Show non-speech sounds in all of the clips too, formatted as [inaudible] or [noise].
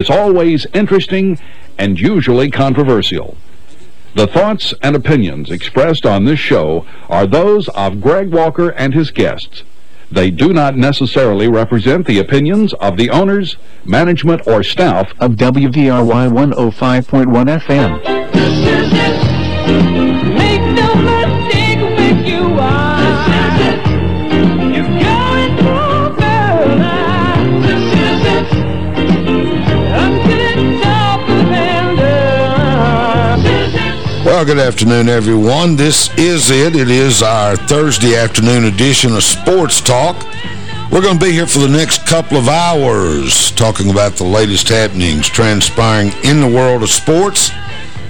is always interesting and usually controversial. The thoughts and opinions expressed on this show are those of Greg Walker and his guests. They do not necessarily represent the opinions of the owners, management, or staff of WVRY 105.1 FM. Good afternoon, everyone. This is it. It is our Thursday afternoon edition of Sports Talk. We're going to be here for the next couple of hours talking about the latest happenings transpiring in the world of sports.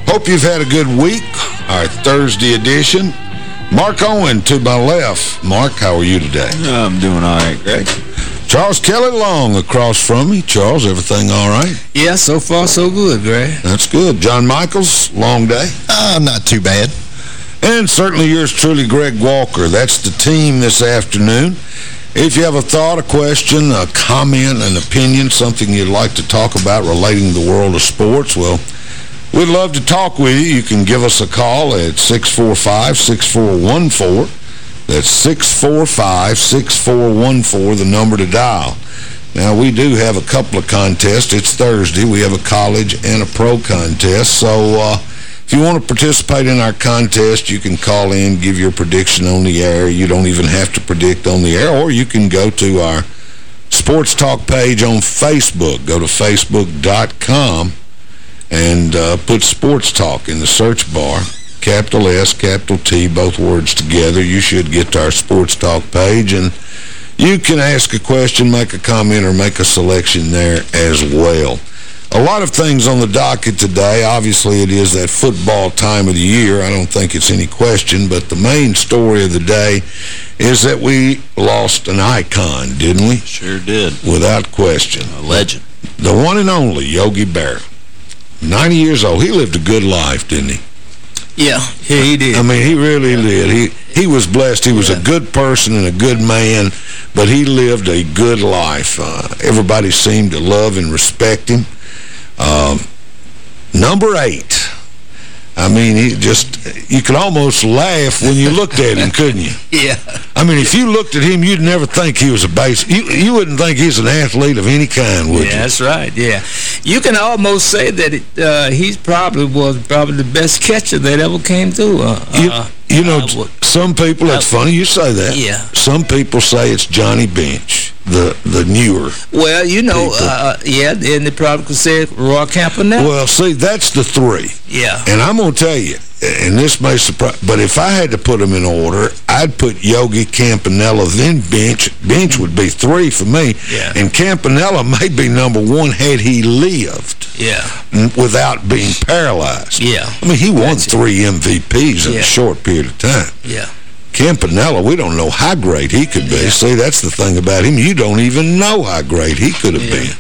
Hope you've had a good week. Our Thursday edition. Mark Owen to my left. Mark, how are you today? I'm doing all right, Greg. Charles Kelly Long across from me. Charles, everything all right? Yeah, so far so good, Greg. That's good. John Michaels, long day? Uh, not too bad. And certainly yours truly, Greg Walker. That's the team this afternoon. If you have a thought, a question, a comment, an opinion, something you'd like to talk about relating to the world of sports, well, we'd love to talk with you. You can give us a call at 645-6414. That's 645-6414, the number to dial. Now, we do have a couple of contests. It's Thursday. We have a college and a pro contest. So, uh, if you want to participate in our contest, you can call in, give your prediction on the air. You don't even have to predict on the air, or you can go to our Sports Talk page on Facebook. Go to facebook.com and uh, put Sports Talk in the search bar capital S, capital T, both words together. You should get to our Sports Talk page, and you can ask a question, make a comment, or make a selection there as well. A lot of things on the docket today. Obviously, it is that football time of the year. I don't think it's any question, but the main story of the day is that we lost an icon, didn't we? Sure did. Without question. A legend. The one and only Yogi Berra. 90 years old. He lived a good life, didn't he? Yeah, yeah, he did. I mean, he really yeah. did. He he was blessed. He was yeah. a good person and a good man, but he lived a good life. Uh, everybody seemed to love and respect him. Um, number eight. I mean, he just, you could almost laugh when you looked at him, couldn't you? [laughs] Yeah. I mean, if you looked at him, you'd never think he was a base. You, you wouldn't think he's an athlete of any kind, would yeah, you? that's right, yeah. You can almost say that it, uh, he's probably was probably the best catcher that ever came through. Uh, you, uh, you know, some people, it's funny you say that. Yeah. Some people say it's Johnny Bench the the newer Well, you know, uh, yeah, and the probably could say Roy Campanella. Well, see, that's the three. Yeah. And I'm going to tell you, and this may surprise, but if I had to put them in order, I'd put Yogi, Campanella, then Bench. Bench would be three for me. Yeah. And Campanella [laughs] may be number one had he lived. Yeah. Without being paralyzed. Yeah. I mean, he won that's three MVPs in yeah. a short period of time. Yeah. Campanella, we don't know how great he could be. Yeah. See, that's the thing about him. You don't even know how great he could have yeah. been.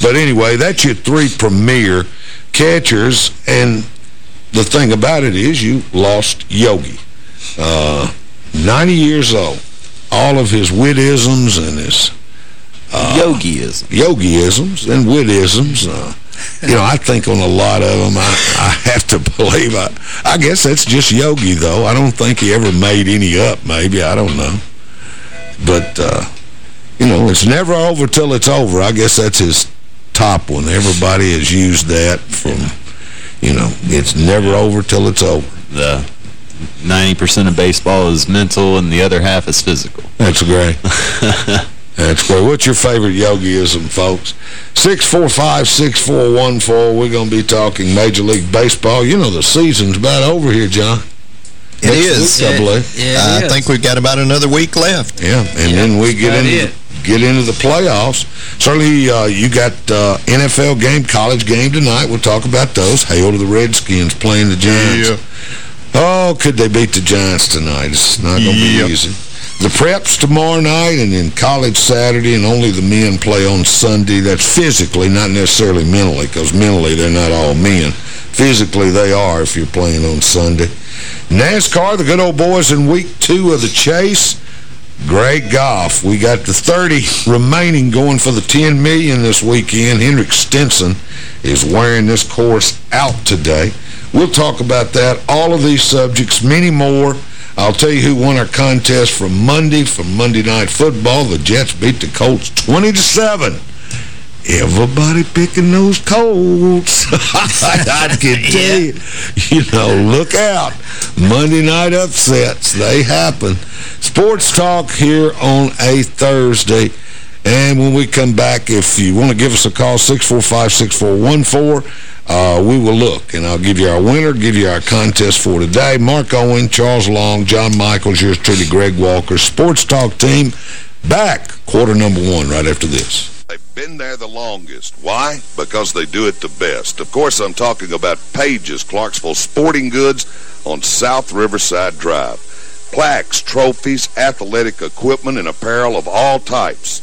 But anyway, that's your three premier catchers, and the thing about it is you lost Yogi. Uh, 90 years old. All of his wittisms and his... Uh, Yogiisms. Yogiisms and wittisms. Uh, you know, I think on a lot of them, I, I have to [laughs] believe. I, I guess that's just Yogi, though. I don't think he ever made any up, maybe. I don't know. But, uh, you know, it's never over till it's over. I guess that's his top one. Everybody has used that from, you know, it's never over till it's over. The 90% of baseball is mental and the other half is physical. That's great. [laughs] That's great. What's your favorite yogiism, folks? 645-6414. We're going to be talking Major League Baseball. You know the season's about over here, John. It Next is. Week, I believe. Yeah, I is. think we've got about another week left. Yeah, and yeah, then we get into the, get into the playoffs. Certainly, uh, you got uh, NFL game, college game tonight. We'll talk about those. Hail to the Redskins playing the Giants. Yeah. Oh, could they beat the Giants tonight? It's not going to yep. be easy. The preps tomorrow night and then college Saturday and only the men play on Sunday. That's physically, not necessarily mentally, because mentally they're not all men. Physically they are if you're playing on Sunday. NASCAR, the good old boys in week two of the chase. Great golf. We got the 30 remaining going for the 10 million this weekend. Henrik Stenson is wearing this course out today. We'll talk about that, all of these subjects, many more. I'll tell you who won our contest from Monday, from Monday Night Football. The Jets beat the Colts 20 to 7. Everybody picking those Colts. [laughs] I can [laughs] tell you. You know, look out. Monday night upsets, they happen. Sports Talk here on a Thursday. And when we come back, if you want to give us a call, 645-6414, uh, we will look, and I'll give you our winner, give you our contest for today. Mark Owen, Charles Long, John Michaels, yours truly, Greg Walker. Sports Talk team back, quarter number one, right after this. They've been there the longest. Why? Because they do it the best. Of course, I'm talking about Pages, Clarksville Sporting Goods on South Riverside Drive. Plaques, trophies, athletic equipment, and apparel of all types.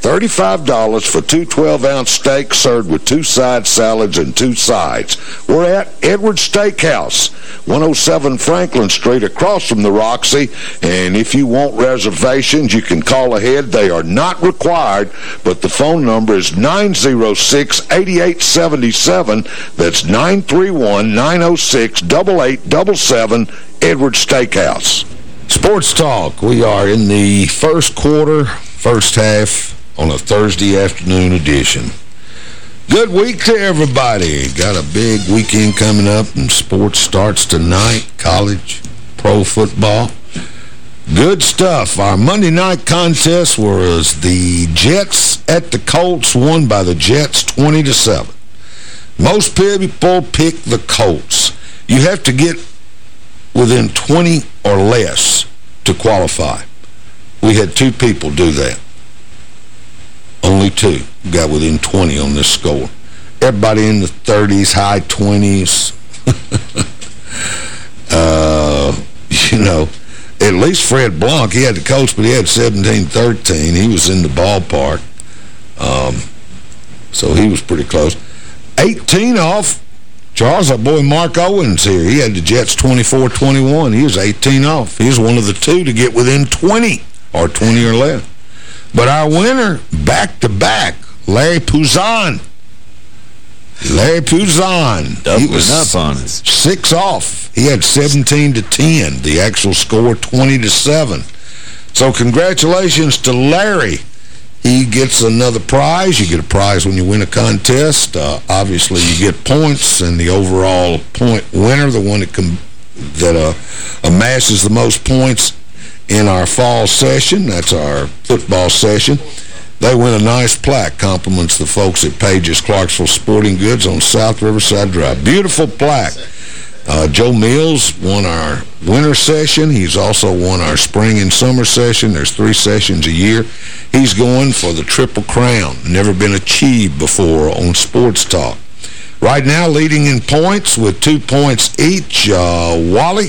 $35 for two 12-ounce steaks served with two side salads and two sides. We're at Edwards Steakhouse, 107 Franklin Street, across from the Roxy. And if you want reservations, you can call ahead. They are not required, but the phone number is 906-8877. That's 931-906-8877, Edwards Steakhouse. Sports Talk. We are in the first quarter, first half on a Thursday afternoon edition. Good week to everybody. Got a big weekend coming up, and sports starts tonight. College, pro football. Good stuff. Our Monday night contest was the Jets at the Colts, won by the Jets 20 to 7. Most people pick the Colts. You have to get within 20 or less to qualify. We had two people do that Only two got within 20 on this score. Everybody in the 30s, high 20s. [laughs] uh, you know, at least Fred Blanc, he had the coach, but he had 17-13. He was in the ballpark. Um, so he was pretty close. 18 off. Charles, our boy Mark Owens here. He had the Jets 24-21. He was 18 off. He was one of the two to get within 20 or 20 or less. But our winner, back-to-back, -back, Larry Pouzon. Larry Pouzon. Doubling he was up on us. Six off. He had 17 to 10. The actual score 20 to 7. So congratulations to Larry. He gets another prize. You get a prize when you win a contest. Uh, obviously, you get points, and the overall point winner, the one that, that uh, amasses the most points in our fall session, that's our football session, they win a nice plaque. Compliments the folks at Page's Clarksville Sporting Goods on South Riverside Drive. Beautiful plaque. Uh, Joe Mills won our winter session. He's also won our spring and summer session. There's three sessions a year. He's going for the Triple Crown. Never been achieved before on Sports Talk. Right now, leading in points with two points each, uh, Wally,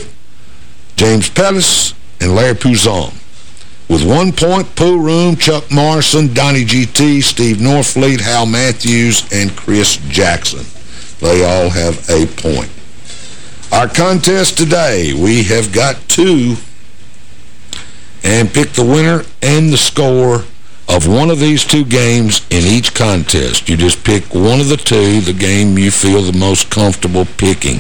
James Pettis, and Larry Pouzon. With one point, Pooh Room, Chuck Morrison, Donnie GT, Steve Norfleet, Hal Matthews, and Chris Jackson. They all have a point. Our contest today, we have got two and pick the winner and the score of one of these two games in each contest. You just pick one of the two, the game you feel the most comfortable picking.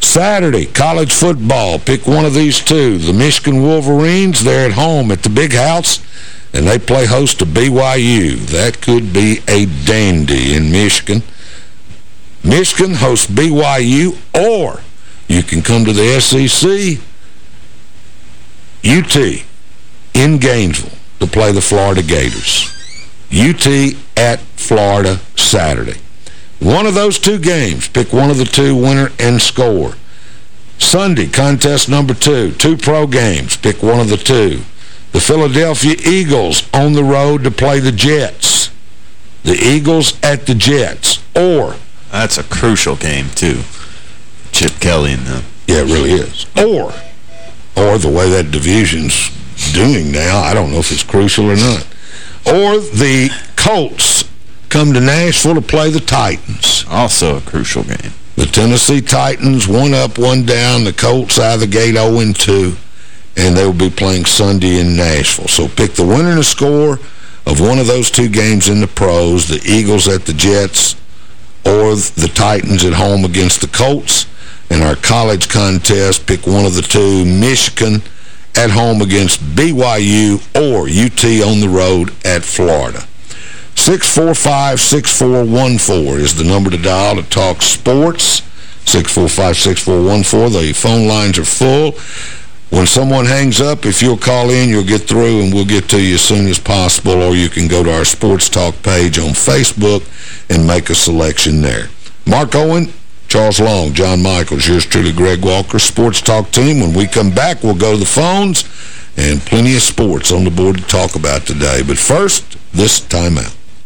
Saturday, college football. Pick one of these two. The Michigan Wolverines, they're at home at the Big House, and they play host to BYU. That could be a dandy in Michigan. Michigan hosts BYU, or you can come to the SEC, UT in Gainesville to play the Florida Gators. UT at Florida Saturday. One of those two games, pick one of the two, winner and score. Sunday, contest number two, two pro games, pick one of the two. The Philadelphia Eagles on the road to play the Jets. The Eagles at the Jets. Or that's a crucial game, too. Chip Kelly and them. Yeah, it really is. Or, or the way that division's doing now, I don't know if it's crucial or not. Or the Colts come to Nashville to play the Titans. Also a crucial game. The Tennessee Titans, one up, one down. The Colts out of the gate 0-2. And they will be playing Sunday in Nashville. So pick the winner and the score of one of those two games in the pros, the Eagles at the Jets, or the Titans at home against the Colts. In our college contest, pick one of the two, Michigan at home against BYU or UT on the road at Florida. 645-6414 is the number to dial to talk sports. 645-6414. The phone lines are full. When someone hangs up, if you'll call in, you'll get through and we'll get to you as soon as possible, or you can go to our Sports Talk page on Facebook and make a selection there. Mark Owen, Charles Long, John Michaels, yours truly, Greg Walker, Sports Talk team. When we come back, we'll go to the phones and plenty of sports on the board to talk about today. But first, this timeout.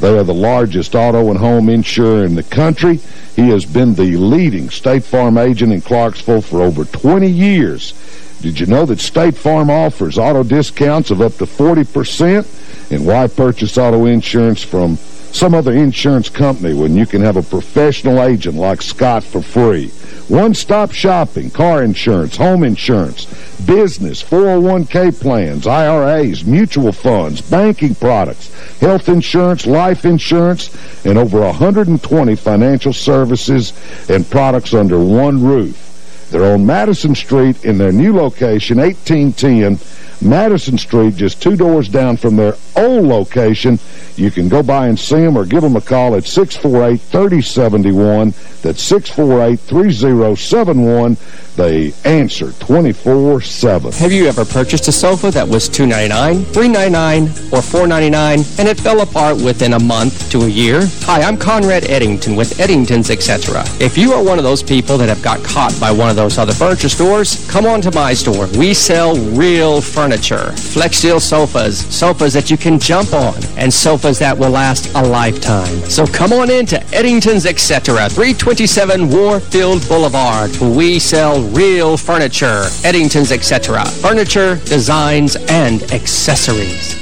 They are the largest auto and home insurer in the country. He has been the leading State Farm agent in Clarksville for over 20 years. Did you know that State Farm offers auto discounts of up to 40%? And why purchase auto insurance from some other insurance company when you can have a professional agent like Scott for free. One-stop shopping, car insurance, home insurance, business, 401k plans, IRAs, mutual funds, banking products, health insurance, life insurance, and over 120 financial services and products under one roof. They're on Madison Street in their new location, 1810 Madison Street, just two doors down from their old location. You can go by and see them or give them a call at 648-3071. That's 648-3071. They answer 24-7. Have you ever purchased a sofa that was 299, 399, or 499 and it fell apart within a month to a year? Hi, I'm Conrad Eddington with Eddington's Etc. If you are one of those people that have got caught by one of those other furniture stores, come on to my store. We sell real furniture. Flexsteel sofas, sofas that you can jump on, and sofas that will last a lifetime. So come on in to Eddington's Etc. 327 Warfield Boulevard. We sell real furniture. Eddington's Etc. Furniture, designs, and accessories.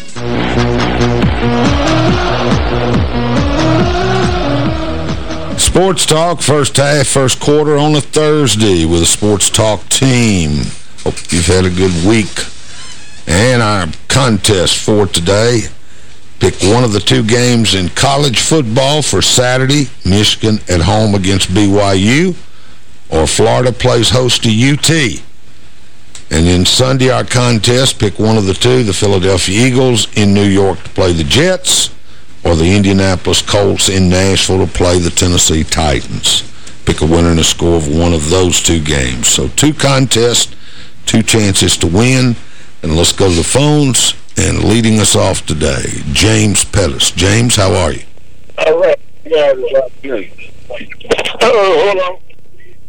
Sports Talk, first half, first quarter on a Thursday with a Sports Talk team. Hope you've had a good week. And our contest for today, pick one of the two games in college football for Saturday, Michigan at home against BYU, or Florida plays host to UT. And then Sunday, our contest, pick one of the two, the Philadelphia Eagles in New York to play the Jets, or the Indianapolis Colts in Nashville to play the Tennessee Titans. Pick a winner and a score of one of those two games. So two contests, two chances to win. And let's go to the phones. And leading us off today, James Pettis. James, how are you? All right. Yeah, oh, hold on.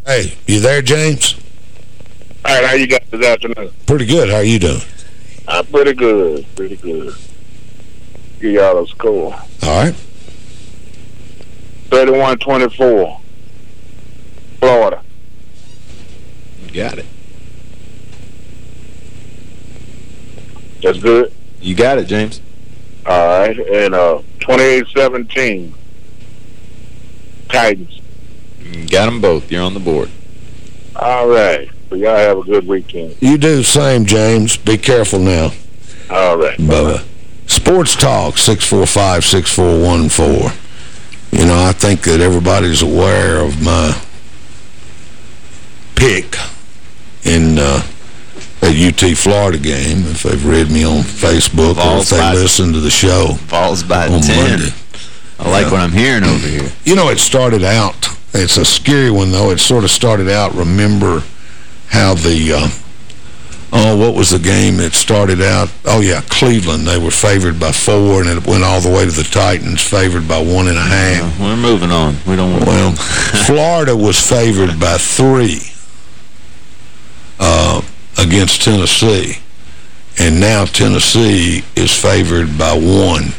Hey, you there, James? All right, how you guys this afternoon? Pretty good. How are you doing? I'm pretty good. Pretty good. Give y'all a score. All right. 31-24. Florida. Got it. That's good? You got it, James. All right. And uh, 28-17. Titans. Got them both. You're on the board. All right. Well, y'all have a good weekend. You do the same, James. Be careful now. All right. Bye-bye. Sports Talk, 645-6414. You know, I think that everybody's aware of my pick in uh, a UT Florida game, if they've read me on Facebook or if they listen to the show Falls by on 10. Monday. I like what I'm hearing over here. You know, it started out, it's a scary one, though. It sort of started out, remember how the, uh, oh, what was the game that started out? Oh, yeah, Cleveland. They were favored by four, and it went all the way to the Titans, favored by one and a half. We're moving on. We don't want Well, [laughs] Florida was favored by three uh, against Tennessee, and now Tennessee is favored by one,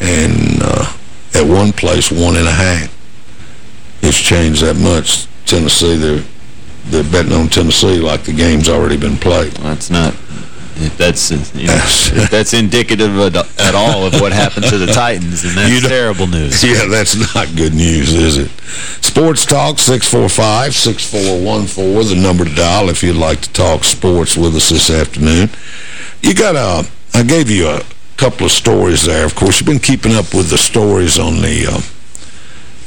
and uh, at one place, one and a half. It's changed that much. Tennessee, they're, they're betting on Tennessee like the game's already been played. That's not... If that's, you know, if that's indicative at, at all of what happened to the [laughs] Titans, then that's terrible news. [laughs] Yeah, that's not good news, is it? Sports Talk, 645-6414, the number to dial if you'd like to talk sports with us this afternoon. You got a, I gave you a couple of stories there. Of course, you've been keeping up with the stories on the, uh,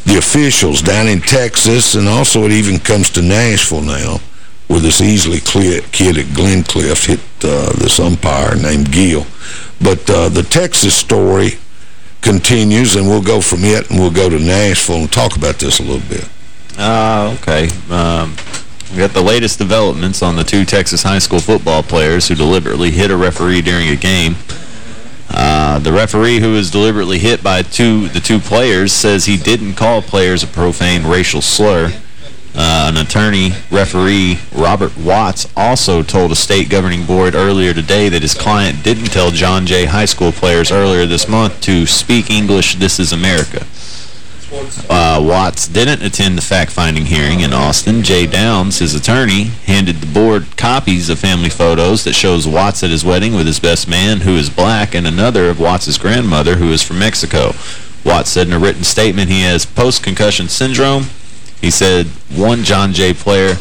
the officials down in Texas, and also it even comes to Nashville now, where this Easley kid at Glencliff hit uh, this umpire named Gill. But uh, the Texas story continues, and we'll go from it and we'll go to Nashville and talk about this a little bit. Uh, okay. Um, we got the latest developments on the two Texas high school football players who deliberately hit a referee during a game. Uh, the referee who was deliberately hit by two the two players says he didn't call players a profane racial slur. Uh, an attorney, referee Robert Watts, also told a state governing board earlier today that his client didn't tell John Jay high school players earlier this month to speak English, this is America. Uh, Watts didn't attend the fact-finding hearing in Austin. Jay Downs, his attorney, handed the board copies of family photos that shows Watts at his wedding with his best man, who is black, and another of Watts' grandmother, who is from Mexico. Watts said in a written statement he has post-concussion syndrome. He said one John Jay player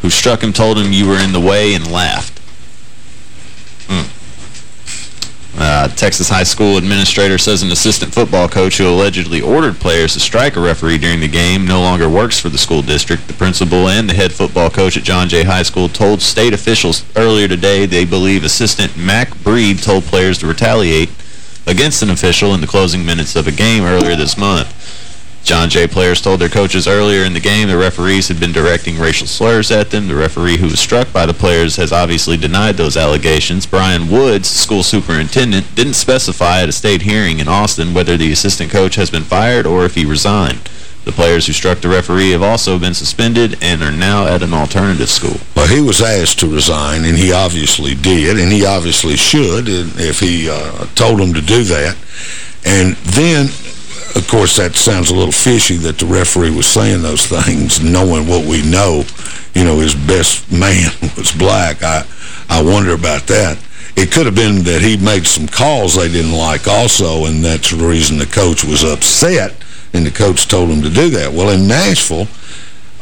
who struck him told him you were in the way and laughed. Mm. Uh, Texas high school administrator says an assistant football coach who allegedly ordered players to strike a referee during the game no longer works for the school district. The principal and the head football coach at John Jay High School told state officials earlier today they believe assistant Mack Breed told players to retaliate against an official in the closing minutes of a game earlier this month. John Jay players told their coaches earlier in the game the referees had been directing racial slurs at them. The referee who was struck by the players has obviously denied those allegations. Brian Woods, school superintendent, didn't specify at a state hearing in Austin whether the assistant coach has been fired or if he resigned. The players who struck the referee have also been suspended and are now at an alternative school. Well, he was asked to resign, and he obviously did, and he obviously should if he uh, told him to do that. And then of course, that sounds a little fishy that the referee was saying those things, knowing what we know. You know, his best man [laughs] was black. I, I wonder about that. It could have been that he made some calls they didn't like also, and that's the reason the coach was upset, and the coach told him to do that. Well, in Nashville,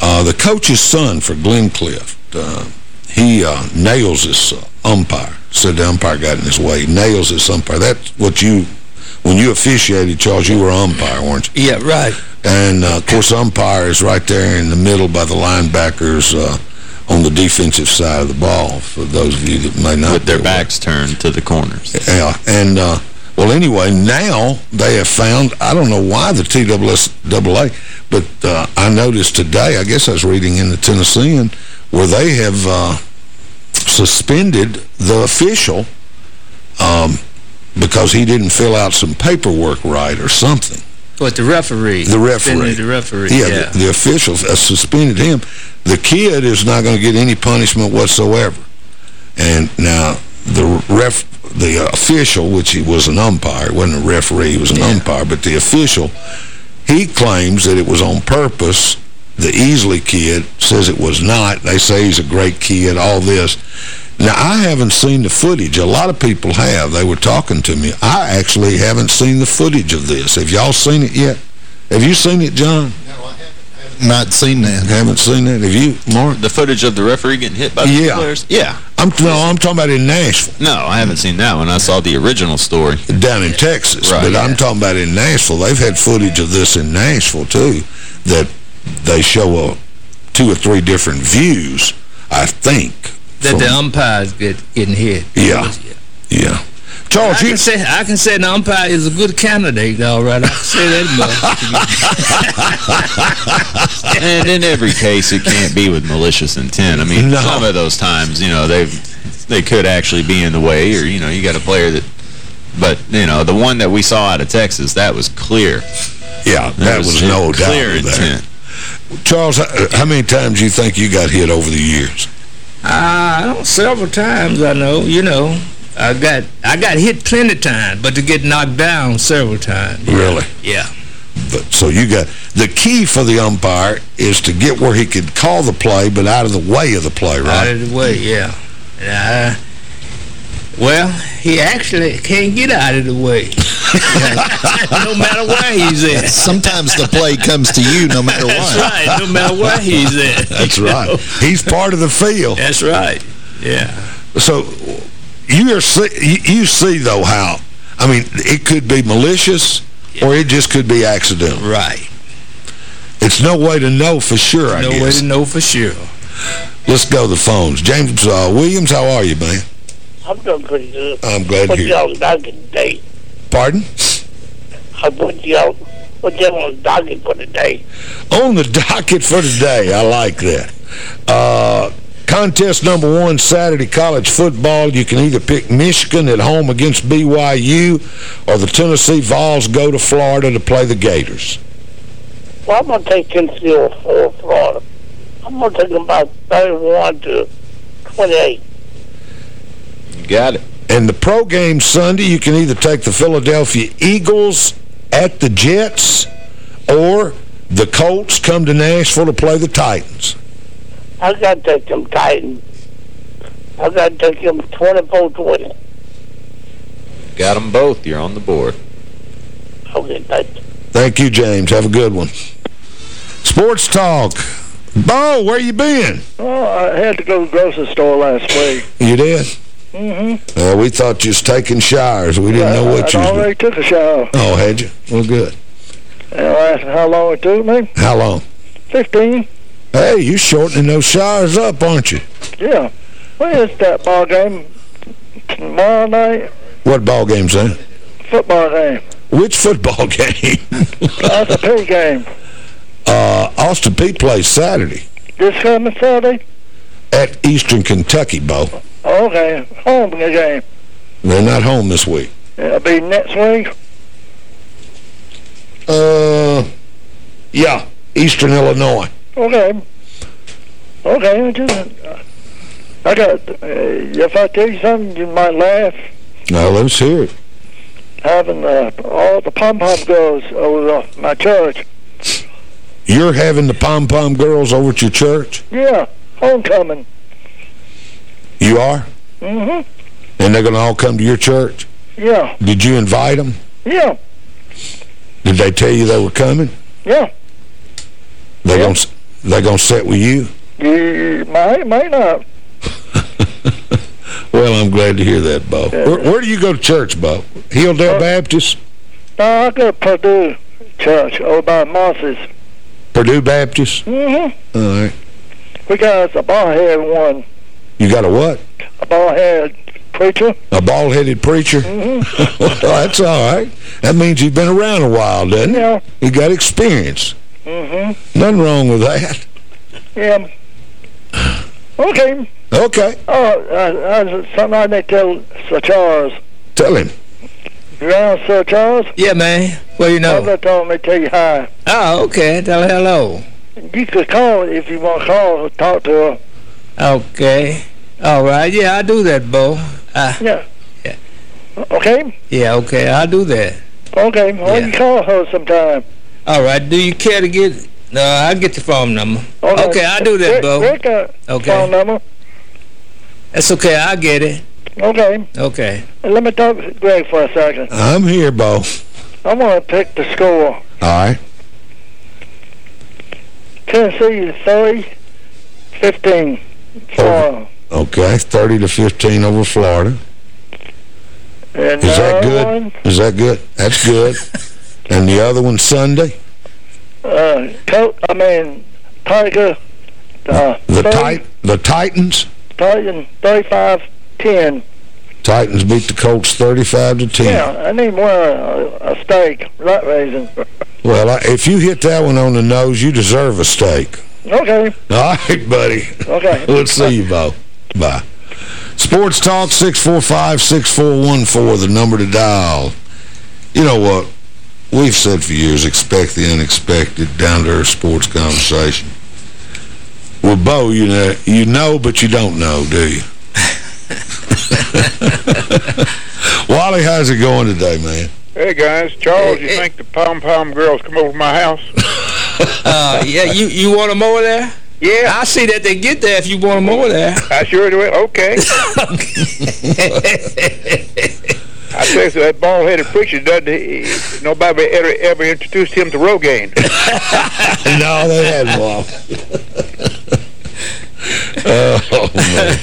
uh, the coach's son for Glencliff, uh, he uh, nails this umpire. Said the umpire got in his way. Nails this umpire. That's what you when you officiated, Charles, you were umpire, weren't you? Yeah, right. And, uh, of course, umpire is right there in the middle by the linebackers uh, on the defensive side of the ball, for those of you that may not With their backs turned to the corners. Yeah, and, uh, well, anyway, now they have found, I don't know why the TSSAA, but uh, I noticed today, I guess I was reading in the Tennessean, where they have uh, suspended the official um, because he didn't fill out some paperwork right or something. What, the referee? The referee. The referee, yeah. yeah. The, the officials uh, suspended him. The kid is not going to get any punishment whatsoever. And now the ref, the official, which he was an umpire, wasn't a referee, he was an yeah. umpire, but the official, he claims that it was on purpose. The Easley kid says it was not. They say he's a great kid, all this. Now, I haven't seen the footage. A lot of people have. They were talking to me. I actually haven't seen the footage of this. Have y'all seen it yet? Have you seen it, John? No, I haven't. I have not seen that. Haven't seen that? Have you, Mark? The footage of the referee getting hit by the yeah. players? Yeah. I'm, no, I'm talking about in Nashville. No, I haven't seen that one. I saw the original story. Down in Texas. Right, but yeah. I'm talking about in Nashville. They've had footage of this in Nashville, too, that they show a, two or three different views, I think, that the umpires get getting hit. Yeah. Yeah. Charles, I can, say, I can say an umpire is a good candidate, all right. I can say that much. [laughs] and in every case, it can't be with malicious intent. I mean, no. some of those times, you know, they they could actually be in the way, or, you know, you got a player that... But, you know, the one that we saw out of Texas, that was clear. Yeah, that was, was no doubt Clear intent. Charles, how many times do you think you got hit over the years? Uh, several times, I know. You know, I got I got hit plenty of times, but to get knocked down several times. Really? Yeah. But So you got... The key for the umpire is to get where he could call the play, but out of the way of the play, right? Out of the way, yeah. Uh, well, he actually can't get out of the way. [laughs] no matter where he's at. Sometimes the play comes to you no matter what. That's right, no matter where he's at. That's right. Know? He's part of the field. That's right, yeah. So you, are see, you see, though, how, I mean, it could be malicious yeah. or it just could be accidental. Right. It's no way to know for sure, I no guess. No way to know for sure. Let's go to the phones. James uh, Williams, how are you, man? I'm doing pretty good. I'm glad what to hear y'all docket today? Pardon? I put y'all what y'all on the [laughs] docket for today? On the docket for today. I like that. Uh, contest number one, Saturday college football. You can either pick Michigan at home against BYU or the Tennessee Vols go to Florida to play the Gators. Well, I'm going to take Tennessee over Florida. I'm going to take them about 31 to 28. Got it. And the pro game Sunday, you can either take the Philadelphia Eagles at the Jets or the Colts come to Nashville to play the Titans. I got to take them Titans. I got to take them 24-20. Got them both. You're on the board. Okay, thank you. Thank you, James. Have a good one. Sports Talk. Bo, where you been? Oh, I had to go to the grocery store last week. You did? Mm-hmm. Uh, we thought you was taking showers. We didn't know what you I was already took a shower. Oh, had you? Well, good. And I how long it took me. How long? 15. Hey, you shortening those showers up, aren't you? Yeah. When is that ball game? Tomorrow night? What ball game's that? Football game. Which football [laughs] game? That's a pig game. uh, Austin Peay plays Saturday This coming Saturday? at Eastern Kentucky, Bo. Okay. Home game. They're not home this week. It'll be next week. Uh, yeah, Eastern Illinois. Okay. Okay. I Just, I got, uh, if I tell you something, you might laugh. Now, let's hear it. Having uh, all the pom-pom girls over uh, my church. You're having the pom-pom girls over at your church? Yeah. Homecoming. You are? Mm-hmm. And they're going to all come to your church? Yeah. Did you invite them? Yeah. Did they tell you they were coming? Yeah. They gonna they gonna sit with you? You might, might not. [laughs] Well, I'm glad to hear that, Bo. Where, where do you go to church, Bo? Hilldale Baptist? No, I go to Purdue Church over by Moss's. Purdue Baptist? Mm-hmm. All right. We got a bald-headed one. You got a what? A bald-headed preacher. A bald-headed preacher? Mm-hmm. [laughs] well, that's all right. That means you've been around a while, doesn't it? Yeah. You got experience. Mm-hmm. Nothing wrong with that. Yeah. Okay. Okay. Oh, uh, uh, something I need to tell Sir Charles. Tell him. You around, Sir Charles? Yeah, man. Well, you know. Mother told me to tell you hi. Oh, okay. Tell her hello. You could call if you want to call and talk to her. Okay. All right. Yeah, I'll do that, Bo. Uh, Yeah. Yeah. Okay? yeah, okay. I'll do that. Okay. Well, Yeah. you call her sometime. All right. Do you care to get... No, I'll get the phone number. Okay, I'll do that, Rick, Bo. Rick got Okay. phone number. That's okay. I'll get it. Okay. Okay. Let me talk to Greg for a second. I'm here, Bo. I want to pick the score. All right. Tennessee is 30, 15. Florida. Okay, 30 to 15 over Florida. And Is that good? one, Is that good? That's good. [laughs] and the other one Sunday? uh, Co I mean, Tiger. Uh, The 30 tit the Titans? Titan 35 10. Titans beat the Colts 35 to 10. Yeah, I need more uh, a steak, rat raisin. Well, I, if you hit that one on the nose, you deserve a steak. Okay. All right, buddy. Okay. Let's see you, Bo. Bye. Sports Talk 645-6414, the number to dial. You know what? We've said for years, expect the unexpected, down-to-earth sports conversation. Well, Bo, you know, you know, but you don't know, do you? [laughs] Wally, how's it going today, man? Hey guys, Charles, you think the pom pom girls come over to my house? [laughs] Uh, yeah, you, you want them over there? Yeah. I see that they get there if you want them over there. I sure do. Okay. [laughs] I so that bald-headed preacher doesn't. He, nobody ever ever introduced him to Rogaine. [laughs] no, they hadn't, [laughs] oh, man.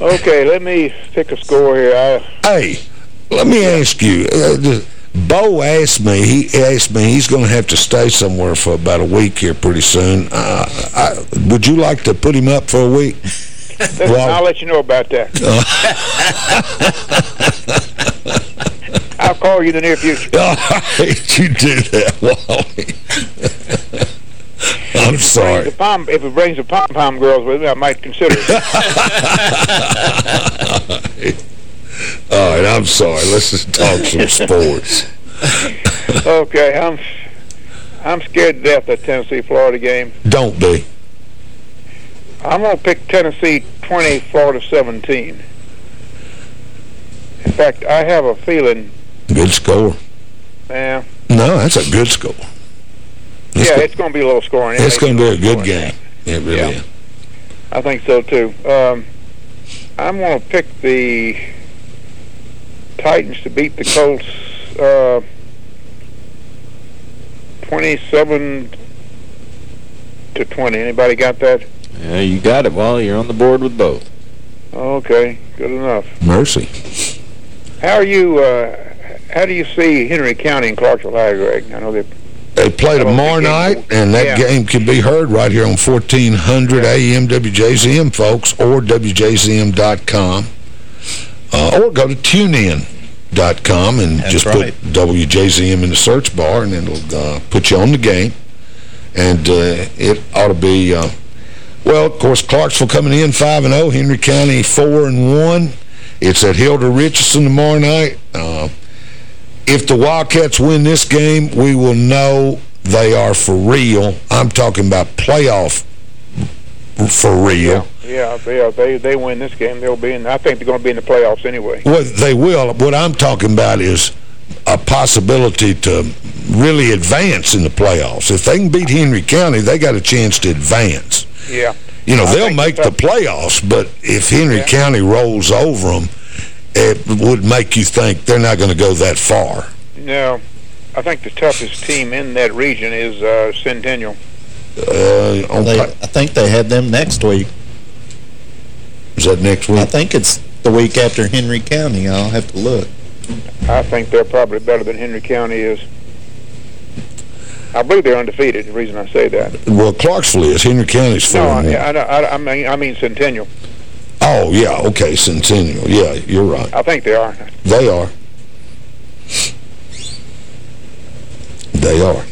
Okay, let me pick a score here. I, Hey, let me ask you. Uh, Bo asked me. He asked me he's going to have to stay somewhere for about a week here pretty soon. Uh, I, would you like to put him up for a week? [laughs] listen, Well- I'll let you know about that. [laughs] [laughs] I'll call you in the near future. All right, you do that, Wally. I'm sorry. The pom, if it brings the pom pom girls with me, I might consider it. All right, I'm sorry. Let's just talk some [laughs] sports. okay, I'm I'm scared to death of that Tennessee Florida game. Don't be. I'm going to pick Tennessee 20, Florida 17. In fact, I have a feeling, Good score. Yeah. No, that's a good score. It's yeah, go- it's going to be a low scoring. It's going to be a good Low-scoring. game. It really Yeah. is. I think so too. Um, I'm going to pick the Titans to beat the Colts uh, 27 to 20. Anybody got that? Yeah, you got it, Wally. You're on the board with both. Okay, good enough. Mercy. How are you, uh, how do you see Henry County and Clarksville High, Greg? I know they They play tomorrow night, and that Yeah. game can be heard right here on 1400 AM WJZM, folks, or WJZM.com. Uh, or go to TuneIn.com and That's just right. put WJZM in the search bar, and it'll uh, put you on the game. And uh, it ought to be, uh, well, of course, Clarksville coming in 5-0, Henry County 4-1. It's at Hilda Richardson tomorrow night. Uh, if the Wildcats win this game, we will know they are for real. I'm talking about playoff for real. Yeah, yeah, they they win this game, they'll be in. I think they're going to be in the playoffs anyway. Well, they will. What I'm talking about is a possibility to really advance in the playoffs. If they can beat Henry County, they got a chance to advance. Yeah. You know, I they'll make the playoffs, but if Henry Yeah. County rolls over them, it would make you think they're not going to go that far. No, I think the toughest team in that region is uh, Centennial. Uh, They, I think they had them next week. Is that next week? I think it's the week after Henry County. I'll have to look. I think they're probably better than Henry County is. I believe they're undefeated. The reason I say that. Well, Clarksville is. Henry County's four No, I, and. I, I, I mean I mean Centennial. Oh, yeah, okay, Centennial. Yeah, you're right. I think they are. They are. They are.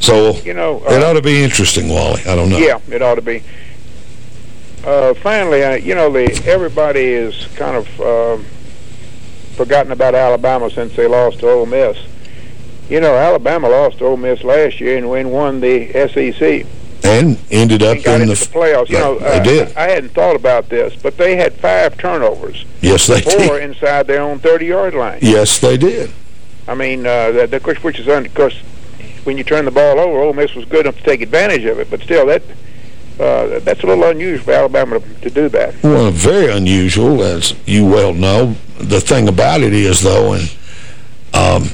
So, You know, it uh, ought to be interesting, Wally. I don't know. Yeah, it ought to be. Uh, finally, uh, you know, the everybody is kind of um forgotten about Alabama since they lost to Ole Miss. You know, Alabama lost to Ole Miss last year and win won the SEC. And ended up and in the... the playoffs. You know, they uh, did. I hadn't thought about this, but they had five turnovers, Yes, they four did. inside their own 30-yard line. Yes, they did. I mean, uh, that, that which, which is of course, when you turn the ball over, Ole Miss was good enough to take advantage of it, but still, that uh, that's a little unusual for Alabama to, to do that. Well, very unusual, as you well know. The thing about it is, though, and um,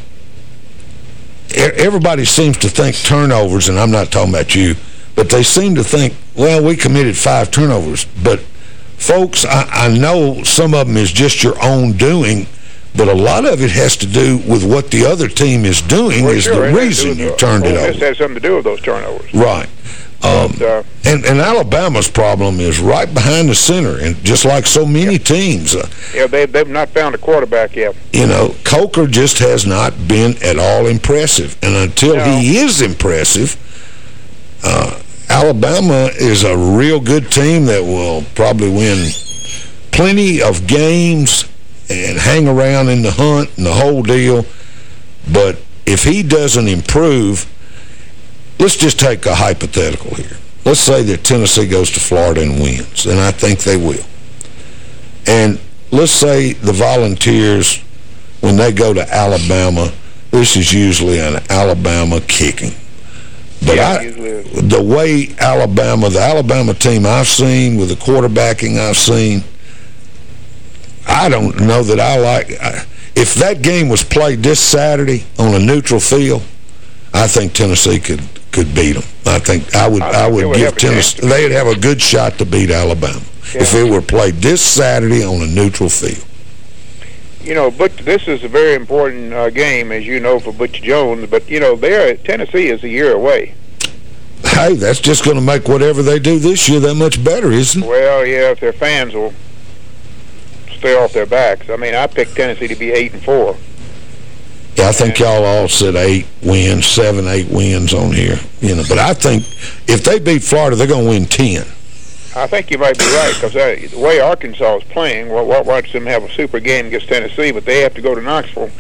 e- everybody seems to think turnovers, and I'm not talking about you, but they seem to think, well, we committed five turnovers. But, folks, I, I know some of them is just your own doing, but a lot of it has to do with what the other team is doing Well, is sure, the reason you turned it over. Over. had something to do with those turnovers. Right. Um, uh, and, and Alabama's problem is right behind the center, and just like so many teams, uh, yeah, they, they've not found a quarterback yet. you know, Coker just has not been at all impressive. And until No. he is impressive, uh, Alabama is a real good team that will probably win plenty of games and hang around in the hunt and the whole deal. But if he doesn't improve, let's just take a hypothetical here. Let's say that Tennessee goes to Florida and wins, and I think they will. And let's say the Volunteers, when they go to Alabama, this is usually an Alabama kicking. But Yeah, I, the way Alabama, the Alabama team I've seen with the quarterbacking I've seen, I don't know that I like... I, if that game was played this Saturday on a neutral field, I think Tennessee could could beat them. I think I would I I, would give Tennessee they'd have a good shot to beat Alabama if it were played this Saturday on a neutral field. You know, but this is a very important uh, game, as you know, for Butch Jones. But you know, there Tennessee is a year away. Hey, that's just going to make whatever they do this year that much better, isn't it? Well, yeah, if their fans will stay off their backs. I mean, I picked Tennessee to be eight and four. Yeah, I think y'all all said eight wins, seven, eight wins on here. You know, but I think if they beat Florida, they're going to win ten. I think you might be right because the way Arkansas is playing, well, what watch them have a super game against Tennessee, but they have to go to Knoxville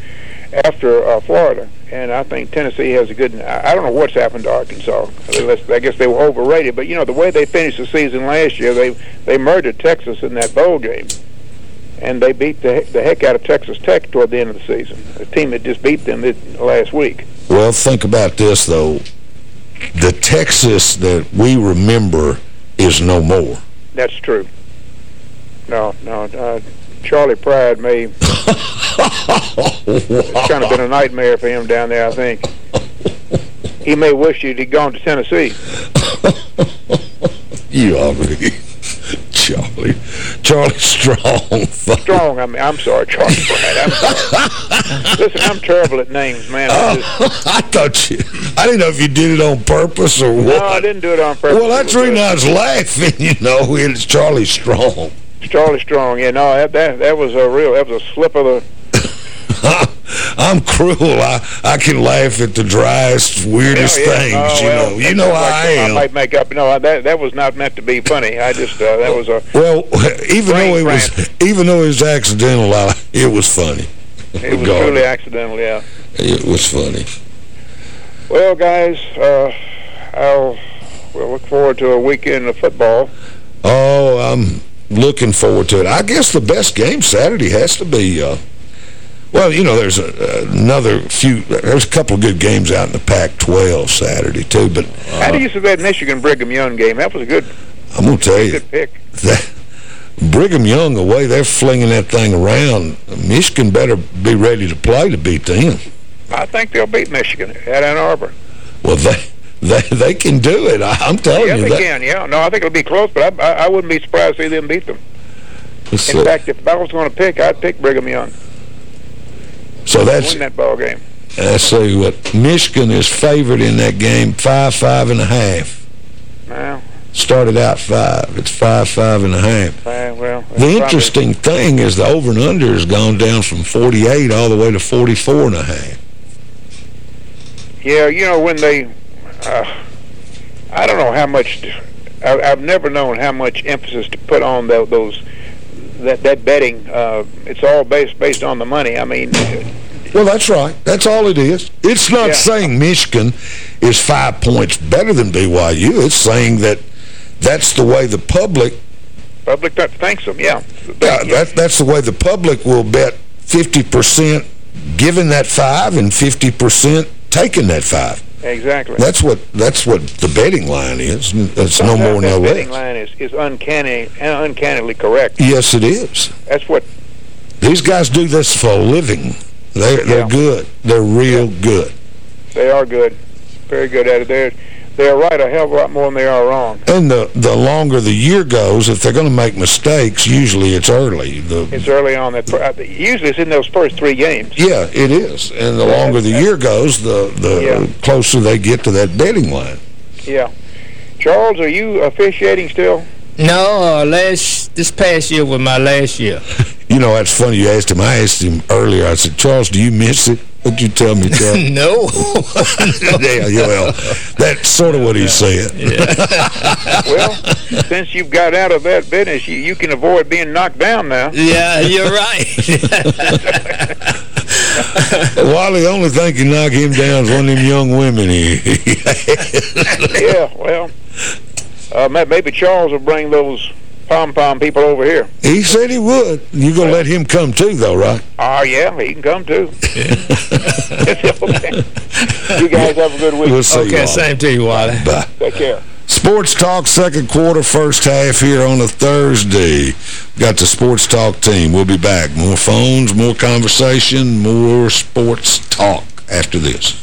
after uh, Florida, and I think Tennessee has a good. I I don't know what's happened to Arkansas. I guess they were overrated, but you know the way they finished the season last year, they they murdered Texas in that bowl game, and they beat the the heck out of Texas Tech toward the end of the season. A team that just beat them this, last week. Well, think about this, though. The Texas that we remember is no more. That's true. No, no. Uh, Charlie Pride may. [laughs] it's kind of been a nightmare for him down there, I think. he may wish he'd gone to Tennessee. [laughs] You already... Charlie. Charlie Strong. Strong, I mean, I'm sorry, Charlie Bryant. I'm sorry. Listen, I'm terrible at names, man. I just- [laughs] I thought you... I didn't know if you did it on purpose or what. no, I didn't do it on purpose. Well, that's the reason I was laughing, [laughs] you know. It's Charlie Strong. uh, Charlie Strong. Yeah, no, that, that that was a real, that was a slip of the... [laughs] I'm cruel. I, I can laugh at the driest, weirdest Yeah, yeah. things, Oh, you well, know. You know how I am. I might make up. No, that that was not meant to be funny. I just, uh, that was a... Well, even though it was even though it was accidental, I, it was funny. It [laughs] was truly accidental, yeah. It was funny. Well, guys, uh, I'll we'll look forward to a weekend of football. Oh, I'm looking forward to it. I guess the best game Saturday has to be, uh, well, you know, there's a, another few, there's a couple of good games out in the Pac-12 Saturday, too, but How do you uh, see that Michigan Brigham Young game? That was a good, I'm going to tell you, good pick. that Brigham Young, the way they're flinging that thing around, Michigan better be ready to play to beat them. I think they'll beat Michigan at Ann Arbor. Well, they they they can do it. I, I'm telling yeah, you. they that, can. Yeah, no, I think it'll be close, but I, I, I wouldn't be surprised to see them beat them. In fact, if I was going to pick, I'd pick Brigham Young. So that's win that ball game. Let's see what Michigan is favored in that game, five, five and a half. Well, Started out five. It's five, five and a half. uh, well. The interesting thing is the over and under has gone down from 48 all the way to 44 and a half. Yeah, you know when they, uh, I don't know how much. I, I've never known how much emphasis to put on tho- those that that betting. Uh, it's all based based on the money. I mean, Well, that's right. That's all it is. It's not Yeah. saying Michigan is five points better than BYU. It's saying that that's the way the public, public th- thanks them. Yeah, yeah, that, that's the way the public will bet 50% giving that five and 50% taking that five. Exactly. That's what that's what the betting line is. It's no more, that no betting line is is uncanny and uncannily correct. Yes, it is. That's what. These guys do this for a living. They're, they're Yeah. good. They're real good. They are good, very good at it. They're they're right a hell of a lot more than they are wrong. And the the longer the year goes, if they're going to make mistakes, usually it's early. The It's early on that. uh, Usually, it's in those first three games. Yeah, it is. And the longer the year goes, the, the Yeah. closer they get to that betting line. Yeah. Charles, are you officiating still? No, uh, last this past year was my last year. [laughs] You know, that's funny you asked him. I asked him earlier. I said, Charles, do you miss it? What'd you tell me, Charles? [laughs] no. [laughs] yeah, yeah, well, that's sort of what he said. [laughs] well, since you've got out of that business, you, you can avoid being knocked down now. Yeah, you're right. Wally, the only thing can knock him down is one of them young women he, yeah, well, uh, maybe Charles will bring those pom-pom people over here. he said he would. You're going to let him come too, though, right? Oh, yeah, he can come too. okay. [laughs] You guys have a good week. We'll see you okay, all. same to you, Wally. Bye. Take care. Sports Talk second quarter, first half here on a Thursday. Got the Sports Talk team. We'll be back. More phones, more conversation, more sports talk after this.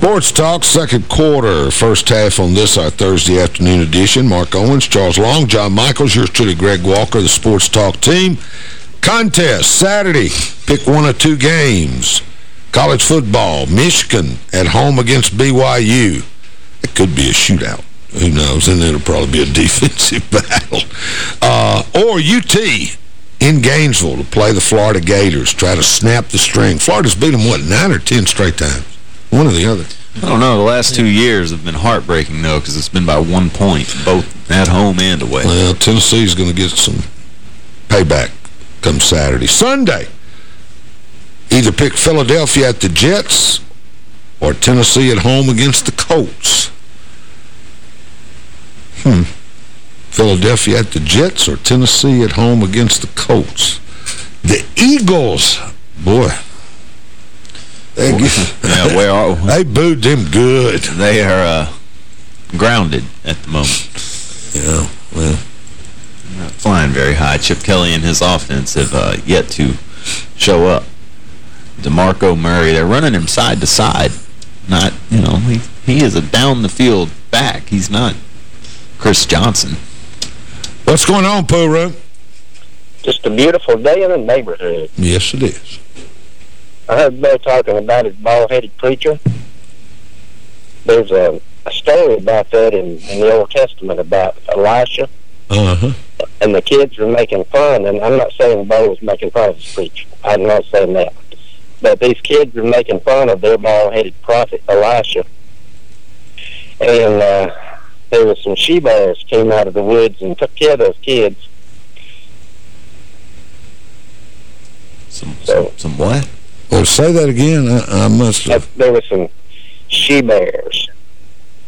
Sports Talk, second quarter, first half on this, our Thursday afternoon edition. Mark Owens, Charles Long, John Michaels, yours truly, Greg Walker, the Sports Talk team. Contest, Saturday, pick one of two games. College football, Michigan at home against BYU. It could be a shootout. Who knows? And it'll probably be a [laughs] defensive battle. Uh, or UT in Gainesville to play the Florida Gators, try to snap the string. Florida's beat them, what, nine or ten straight times? One or the other. I don't know. The last two years have been heartbreaking, though, because it's been by one point, both at home and away. Well, Tennessee's going to get some payback come Saturday. Sunday, either pick Philadelphia at the Jets or Tennessee at home against the Colts. Hmm. Philadelphia at the Jets or Tennessee at home against the Colts. The Eagles, boy, they, yeah, where are [laughs] they booed them good. They are uh, grounded at the moment. Yeah, well. Not flying very high. Chip Kelly and his offense have uh, yet to show up. DeMarco Murray, they're running him side to side. Not, you know, he, he is a down-the-field back. He's not Chris Johnson. What's going on, Pooh Just a beautiful day in the neighborhood. Yes, it is. I heard Bill talking about his bald-headed preacher. There's a, a story about that in, in the Old Testament about Elisha. Uh-huh. And the kids were making fun, and I'm not saying Bo was making fun of his preacher. I'm not saying that. But these kids were making fun of their bald-headed prophet, Elisha. And uh, there was some she-bears came out of the woods and took care of those kids. Some, so, some, some what? Well, say that again. I, I must have. There were some she-bears,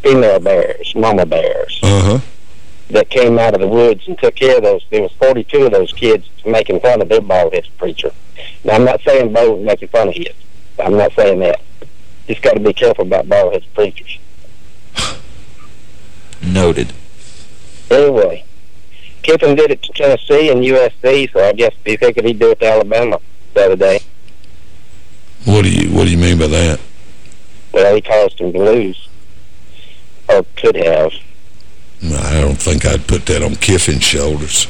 female bears, mama bears. Uh-huh. That came out of the woods and took care of those. There was 42 of those kids making fun of their bald-headed preacher. Now, I'm not saying Bo was making fun of his. I'm not saying that. Just got to be careful about bald-headed preachers. [sighs] Noted. Anyway, Kiffin did it to Tennessee and USC, so I guess he figured he'd do it to Alabama the other day. What do you What do you mean by that? Well, he caused him to lose, or could have. I don't think I'd put that on Kiffin's shoulders.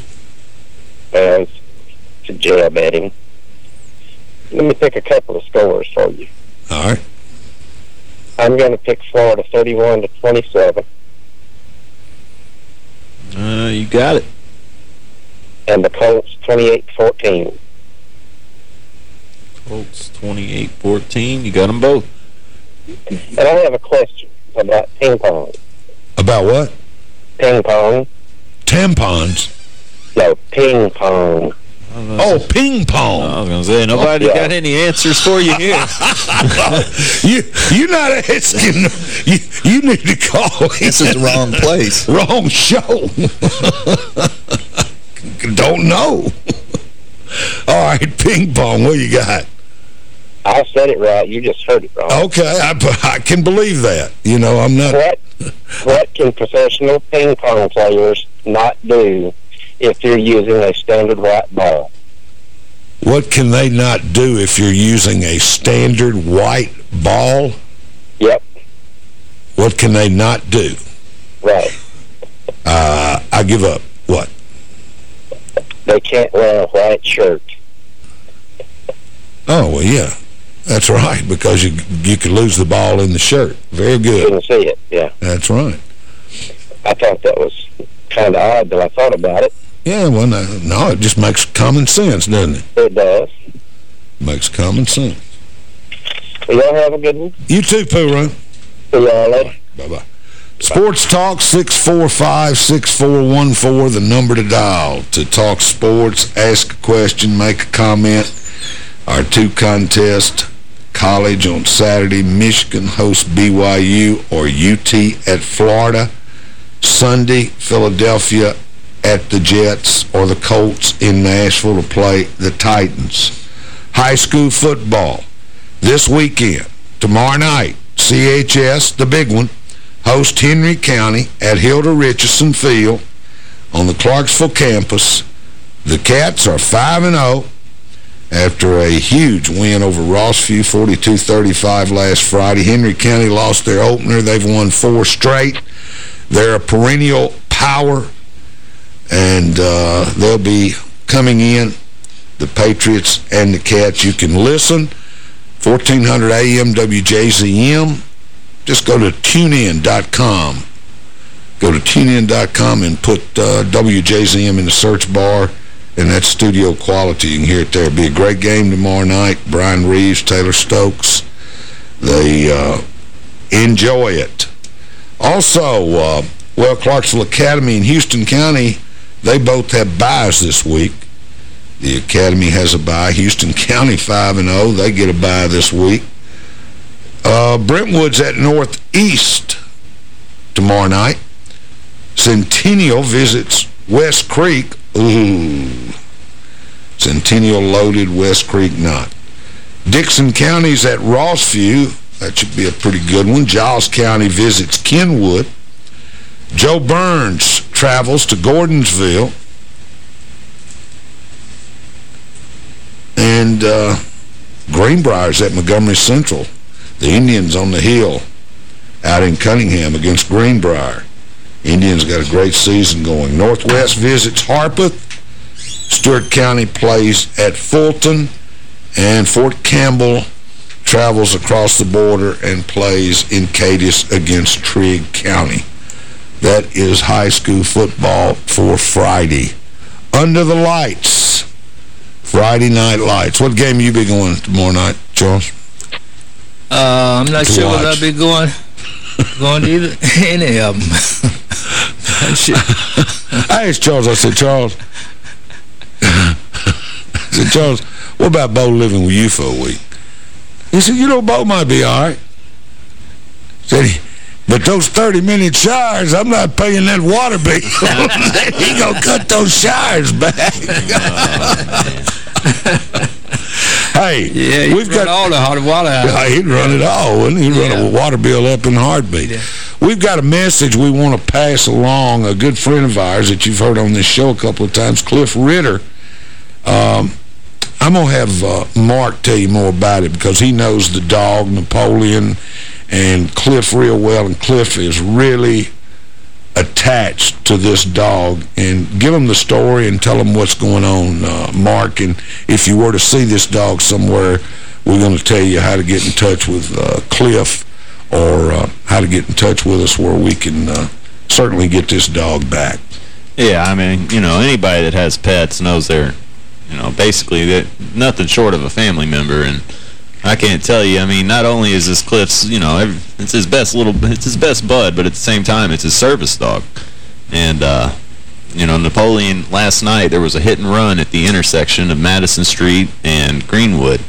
Well, it's, it's a jab at him. Let me pick a couple of scores for you. All right. I'm going to pick Florida 31 to 27. Uh, you got it. And the Colts 28-14. Colts 28-14. You got them both. And I have a question about ping pong. About what? Ping pong. Tampons? No, ping pong. Uh, oh, ping pong. I was going to say, nobody Yeah. got any answers for you here. [laughs] you, you're not asking. You, you need to call. This is the wrong place. [laughs] wrong show. [laughs] Don't know. All right, ping pong. What you got? I said it right. You just heard it wrong. Okay, I, I can believe that. You know, I'm not. What what can professional ping pong players not do if they're using a standard white ball? What can they not do if you're using a standard white ball? Yep. What can they not do? Right. Uh, I give up. What? They can't wear a white shirt. Oh, well, yeah. That's right, because you you could lose the ball in the shirt. Very good. Couldn't see it. Yeah. That's right. I thought that was kind of odd, but I thought about it. Yeah, well, no, no, it just makes common sense, doesn't it? It does. Makes common sense. Well, y'all have a good one. You too, Pooh See y'all later. Bye-bye. Sports Talk 645-6414, the number to dial to talk sports, ask a question, make a comment. Our two contests, college on Saturday, Michigan hosts BYU or UT at Florida. Sunday, Philadelphia at the Jets or the Colts in Nashville to play the Titans. High school football this weekend, tomorrow night, CHS, the big one, host Henry County at Hilda Richardson Field on the Clarksville campus. The Cats are 5-0 after a huge win over Rossview, 42-35 last Friday. Henry County lost their opener. They've won four straight. They're a perennial power, and uh, they'll be coming in, the Patriots and the Cats. You can listen, 1400 AM WJZM. Just go to tunein.com. Go to tunein.com and put uh, WJZM in the search bar, and that's studio quality. You can hear it there. It'll be a great game tomorrow night. Brian Reeves, Taylor Stokes. They uh, enjoy it. Also, uh, well, Clarksville Academy and Houston County, they both have buys this week. The Academy has a bye. Houston [laughs] County 5-0. They get a bye this week. Uh, Brentwood's at Northeast tomorrow night. Centennial visits West Creek. Ooh. Centennial loaded, West Creek not. Dickson County's at Rossview. That should be a pretty good one. Giles County visits Kenwood. Jo Byrns travels to Gordonsville. And uh, Greenbrier's at Montgomery Central. The Indians on the hill out in Cunningham against Greenbrier. Indians got a great season going. Northwest visits Harpeth. Stewart County plays at Fulton. And Fort Campbell travels across the border and plays in Cadiz against Trigg County. That is high school football for Friday. Under the lights. Friday night lights. What game you be going tomorrow night, Charles? Uh, I'm not To sure whether watch. I'll be going going to either [laughs] any of them. [laughs] I asked Charles, I said, Charles, I said, Charles, what about Bo living with you for a week? He said, you know, Bo might be all right. Said but those 30-minute showers, I'm not paying that water bill. [laughs] he gonna cut those showers back. Oh, hey, [laughs] Yeah, we've got all the hot water out. yeah, he'd run it all, wouldn't he? He'd run a water bill up in a heartbeat. We've got a message we want to pass along. A good friend of ours that you've heard on this show a couple of times, Cliff Ritter. Um, I'm going to have uh, Mark tell you more about it because he knows the dog, Napoleon, and Cliff real well, and Cliff is really attached to this dog and give him the story and tell him what's going on, uh, Mark. And if you were to see this dog somewhere, we're going to tell you how to get in touch with uh, Cliff or uh, how to get in touch with us where we can uh, certainly get this dog back. Yeah, I mean, you know, anybody that has pets knows they're, you know, basically they're nothing short of a family member. And I can't tell you, I mean, not only is this Cliff's, you know, it's his best little, it's his best bud, but at the same time, it's his service dog. And, uh, you know, Napoleon, last night there was a hit and run at the intersection of Madison Street and Greenwood.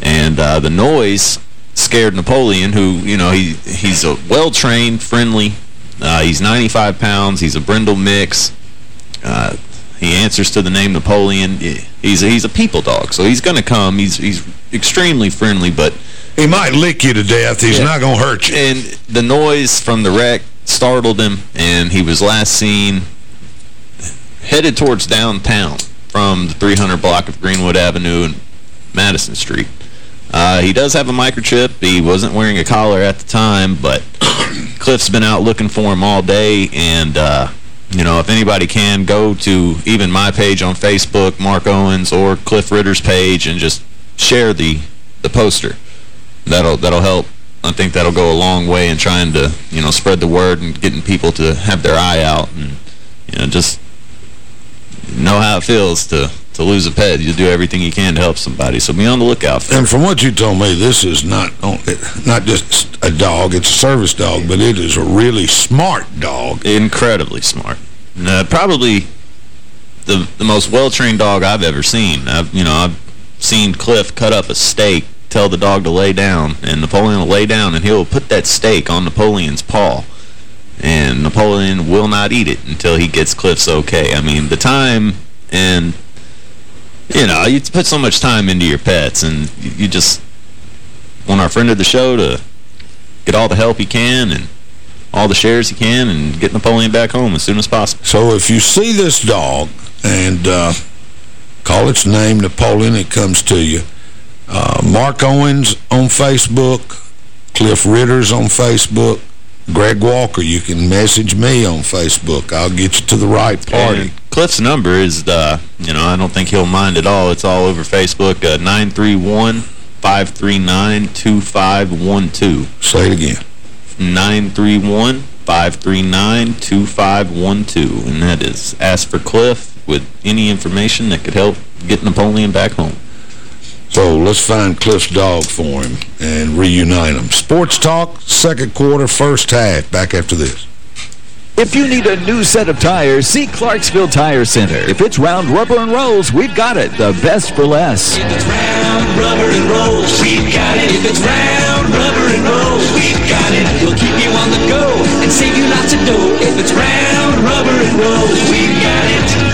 And uh, the noise scared Napoleon, who, you know, he he's a well-trained, friendly, uh, he's 95 pounds, he's a brindle mix, uh, he answers to the name Napoleon. He's a, he's a people dog, so he's going to come. He's he's extremely friendly, but... He might lick you to death. He's yeah. not going to hurt you. And the noise from the wreck startled him, and he was last seen headed towards downtown from the 300 block of Greenwood Avenue and Madison Street. Uh, he does have a microchip. He wasn't wearing a collar at the time, but [coughs] Cliff's been out looking for him all day, and, uh, you know, if anybody can, go to even my page on Facebook, Mark Owens, or Cliff Ritter's page, and just share the, the poster. That'll, that'll help. I think that'll go a long way in trying to, you know, spread the word and getting people to have their eye out and, you know, just know how it feels to to lose a pet. You do everything you can to help somebody. So be on the lookout for And from what you told me, this is not not just a dog. It's a service dog, but it is a really smart dog. Incredibly smart. Uh, probably the the most well-trained dog I've ever seen. I've, you know, I've seen Cliff cut up a steak, tell the dog to lay down, and Napoleon will lay down, and he'll put that steak on Napoleon's paw and Napoleon will not eat it until he gets Cliff's okay. I mean, the time and, you know, you put so much time into your pets, and you just want our friend of the show to get all the help he can and all the shares he can and get Napoleon back home as soon as possible. So if you see this dog and uh, call its name Napoleon, it comes to you. Uh, Mark Owens on Facebook, Cliff Ritter's on Facebook, Greg Walker, you can message me on Facebook. I'll get you to the right party. And Cliff's number is, uh, you know, I don't think he'll mind at all. It's all over Facebook, uh, 931-539-2512. Say it again. 931-539-2512. And that is Ask for Cliff with any information that could help get Napoleon back home. So let's find Cliff's dog for him and reunite them. Sports Talk, second quarter, first half. Back after this. If you need a new set of tires, see Clarksville Tire Center. If it's round rubber and rolls, we've got it. The best for less. If it's round rubber and rolls, we've got it. If it's round rubber and rolls, we've got it. We'll save you lots of dough. If it's round rubber and rolls, it.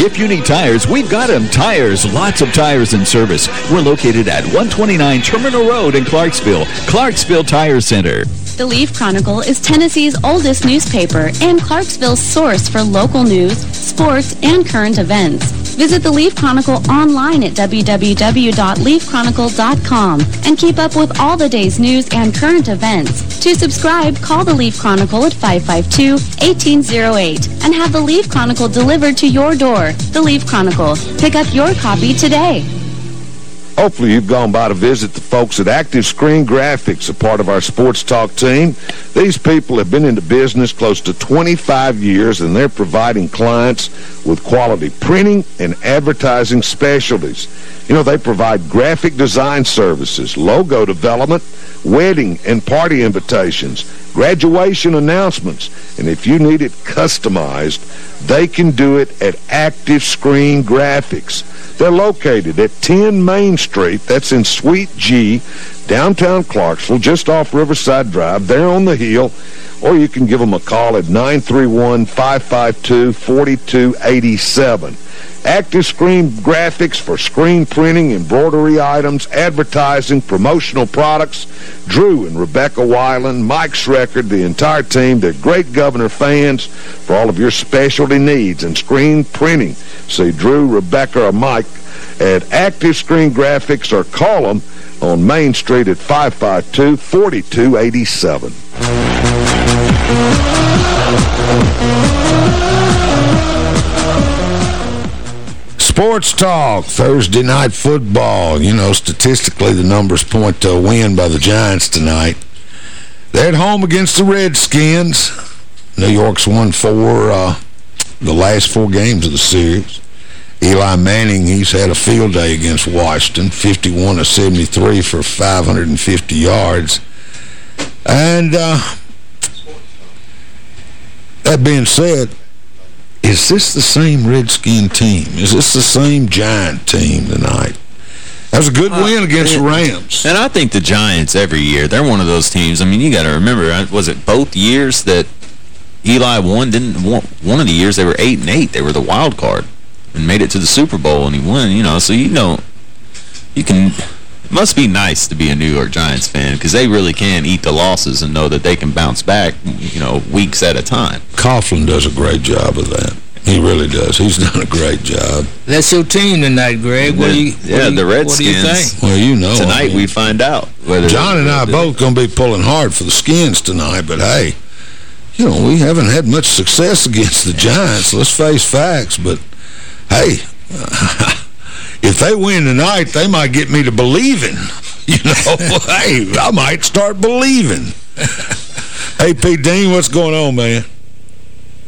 If you need tires, we've got them. Tires, lots of tires in service. We're located at 129 Terminal Road in Clarksville. Clarksville Tire Center. The Leaf Chronicle is Tennessee's oldest newspaper and Clarksville's source for local news, sports, and current events. Visit the Leaf Chronicle online at www.leafchronicle.com and keep up with all the day's news and current events. To subscribe, call the Leaf Chronicle at 552-1808 and have the Leaf Chronicle delivered to your door. The Leaf Chronicle. Pick up your copy today. Hopefully you've gone by to visit the folks at Active Screen Graphics, a part of our Sports Talk team. These people have been in the business close to 25 years, and they're providing clients with quality printing and advertising specialties. You know, they provide graphic design services, logo development, wedding and party invitations, graduation announcements, and if you need it customized, they can do it at Active Screen Graphics. They're located at 10 Main Street, that's in Suite G, downtown Clarksville, just off Riverside Drive. They're on the hill, or you can give them a call at 931-552-4287. Active Screen graphics for screen printing, embroidery items, advertising, promotional products. Drew and Rebecca Weiland, Mike Schreckard, the entire team, they're great Governor fans for all of your specialty needs and screen printing. See Drew, Rebecca, or Mike at Active Screen Graphics or call them on Main Street at 552-4287. Sports Talk, Thursday night football. You know, statistically, the numbers point to a win by the Giants tonight. They're at home against the Redskins. New York's won four, uh, the last four games of the series. Eli Manning, he's had a field day against Washington, 51 to 73 for 550 yards. And uh, that being said, is this the same Redskin team? Is this the same Giant team tonight? That was a good win against the Rams. And I think the Giants every year, they're one of those teams. I mean, you got to remember, uh, was it both years that Eli won? Didn't one of the years they were 8 and 8. They were the wild card and made it to the Super Bowl and he won, you know. So you know you can it must be nice to be a New York Giants fan because they really can eat the losses and know that they can bounce back, you know, weeks at a time. Coughlin does a great job of that. He really does. He's [laughs] done a great job. That's your team tonight, Greg. What do you, what yeah, do you, the Redskins. What do you think? Well, you know. Tonight I mean, we find out. whether John and I both going to be pulling hard for the Skins tonight, but hey, you know, we haven't had much success against the Giants. Let's face facts, but hey, [laughs] if they win tonight, they might get me to believing. [laughs] You know, [laughs] hey, I might start believing. hey, Pete Dean, what's going on, man?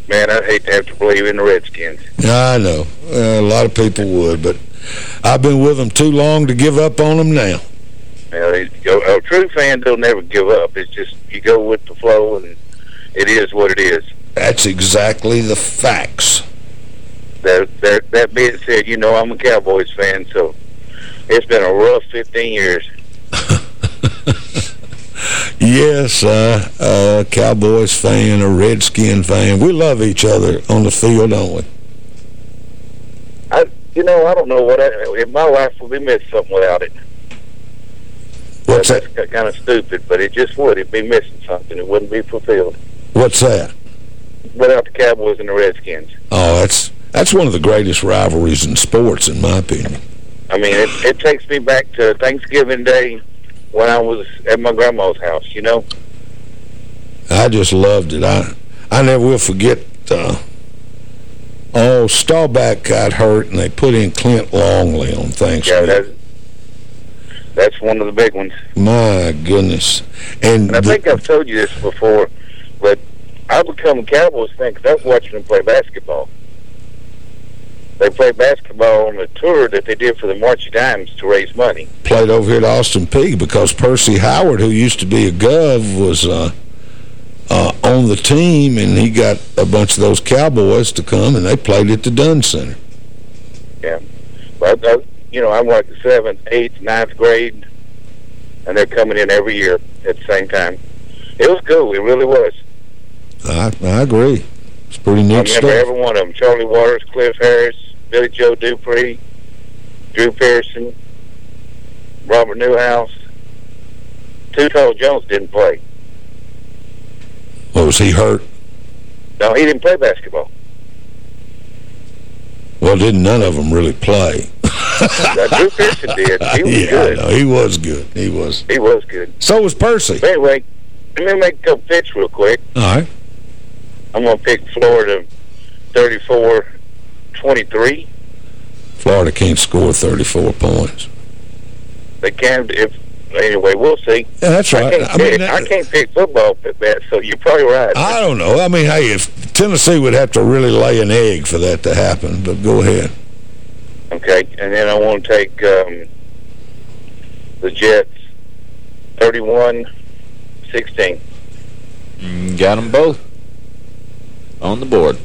Man, I'd hate to have to believe in the Redskins. Yeah, I know. Uh, a lot of people would, but I've been with them too long to give up on them now. You know, a, a true fan don't never give up. It's just you go with the flow, and it is what it is. That's exactly the facts. That, that, that being said, you know I'm a Cowboys fan, so it's been a rough 15 years. [laughs] Yes, uh, uh, Cowboys fan, a Redskin fan. We love each other on the field, don't we? I, you know, I don't know what I, if my life would be missed something without it. What's that? That's kind of stupid, but it just would. It'd be missing something. It wouldn't be fulfilled What's that? without the Cowboys and the Redskins. Oh, that's that's one of the greatest rivalries in sports, in my opinion. I mean, it, it takes me back to Thanksgiving Day when I was at my grandma's house, you know? I just loved it. I I never will forget. Uh, oh, Staubach got hurt, and they put in Clint Longley on Yeah, Thanksgiving. that's, that's one of the big ones. My goodness. And, And I think I've told you this before, but I become a Cowboys fan because I was watching them play basketball. They played basketball on a tour that they did for the March of Dimes to raise money. played over here at Austin Peay because Percy Howard, who used to be a Gov, was uh, uh, on the team, and he got a bunch of those Cowboys to come, and they played at the Dunn Center. Yeah. But, I, you know, I'm like the seventh, eighth, ninth grade, and they're coming in every year at the same time. It was cool. It really was. I, I agree. It's pretty I neat remember stuff. every one of them. Charlie Waters, Cliff Harris, Billy Joe Dupree, Drew Pearson, Robert Newhouse. Tall Jones didn't play. What, was he hurt? No, he didn't play basketball. Well, didn't none of them really play. Now, Drew Pearson did. [laughs] He was yeah, good. Know. he was good. He was. He was good. So was Percy. But anyway, let me make a couple picks real quick. All right. I'm going to pick Florida 34-23. Florida can't score 34 points. They can't if anyway. We'll see. Yeah, that's I right. can't, I mean, that- I can't pick football for that, so you're probably right. I don't know. I mean, hey, if Tennessee would have to really lay an egg for that to happen, but go ahead. Okay, and then I want to take um, the Jets 31-16. Mm, Got them both on the board.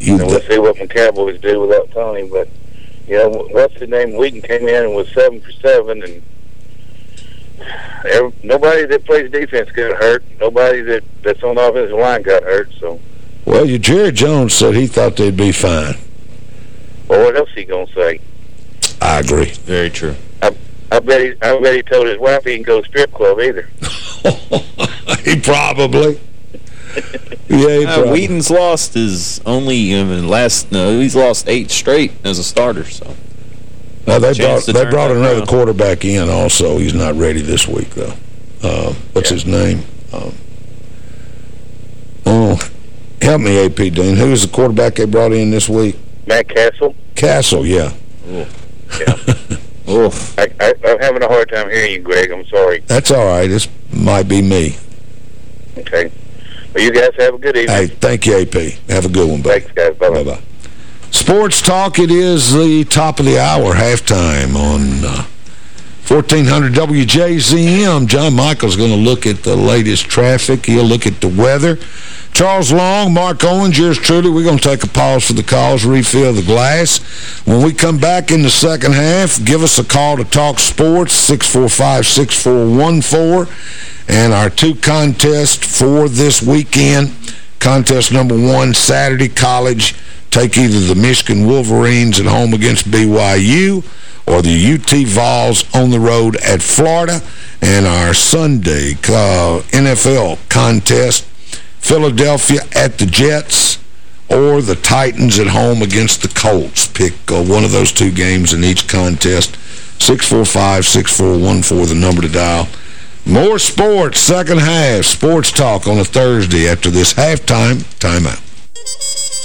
You and we'll see what my Cowboys do without Tony. But you know, what's his name? Weeden came in and was seven for seven, and every, nobody that plays defense got hurt. Nobody that that's on the offensive line got hurt. So, Well, you, Jerry Jones said he thought they'd be fine. well, what else he gonna say? I agree. Very true. I, I bet he, I bet he told his wife he didn't go to strip club either. [laughs] he probably. [laughs] Yeah, he Uh, probably. Weeden's lost his only uh, last. No, he's lost eight straight as a starter. So Now, they brought they brought another around. quarterback in also. He's not ready this week, though. uh, what's his name? Um, oh, help me, AP Dean. Who is the quarterback they brought in this week? Matt Cassel. Cassel, yeah. Yeah. oh. [laughs] I, I, I'm having a hard time hearing you, Greg. I'm sorry. That's all right. This might be me. Okay. Well, you guys have a good evening. Hey, thank you, AP. Have a good one, buddy. Thanks, guys. Bye-bye. Bye-bye. Sports Talk, it is the top of the hour, halftime on uh, 1400 WJZM. John Michael's going to look at the latest traffic. He'll look at the weather. Charles Long, Mark Owens, yours truly. We're going to take a pause for the calls, refill the glass. When we come back in the second half, give us a call to talk sports, 645-6414. And our two contests for this weekend, contest number one, Saturday College, take either the Michigan Wolverines at home against BYU or the UT Vols on the road at Florida. And our Sunday uh, NFL contest, Philadelphia at the Jets or the Titans at home against the Colts. Pick uh, one of those two games in each contest. 645-6414, the number to dial. More sports, second half, sports talk on a Thursday after this halftime timeout.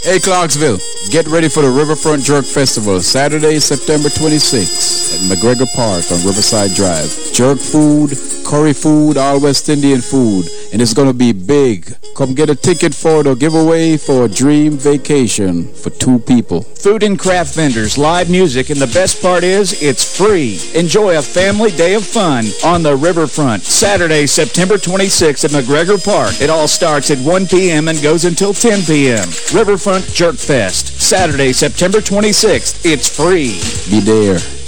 Hey, Clarksville, get ready for the Riverfront Jerk Festival, Saturday, September 26th at McGregor Park on Riverside Drive. Jerk food, curry food, all West Indian food, and it's going to be big. Come get a ticket for the giveaway for a dream vacation for two people. Food and craft vendors, live music, and the best part is it's free. Enjoy a family day of fun on the Riverfront, Saturday, September 26th at McGregor Park. It all starts at 1 p.m. and goes until 10 p.m. Riverfront Jerk Fest, Saturday, September 26th. It's free. Be there.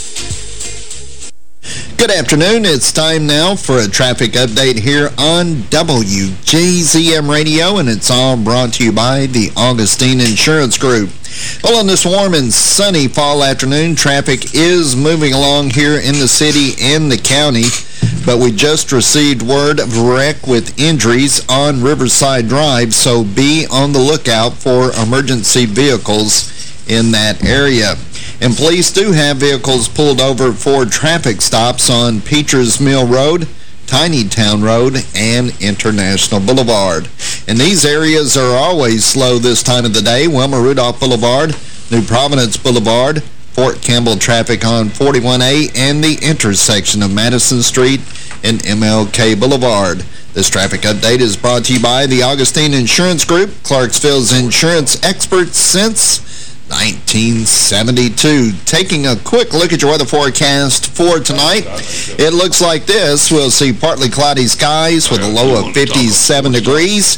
Good afternoon. It's time now for a traffic update here on WJZM Radio, and it's all brought to you by the Augustine Insurance Group. Well, on this warm and sunny fall afternoon, traffic is moving along here in the city and the county, but we just received word of a wreck with injuries on Riverside Drive, so be on the lookout for emergency vehicles in that area. And police do have vehicles pulled over for traffic stops on Peachers Mill Road, Tiny Town Road, and International Boulevard. And these areas are always slow this time of the day. Wilma Rudolph Boulevard, New Providence Boulevard, Fort Campbell traffic on 41A, and the intersection of Madison Street and MLK Boulevard. This traffic update is brought to you by the Augustine Insurance Group, Clarksville's insurance experts since 1972. Taking a quick look at your weather forecast for tonight, it looks like this. We'll see partly cloudy skies with a low of 57 degrees.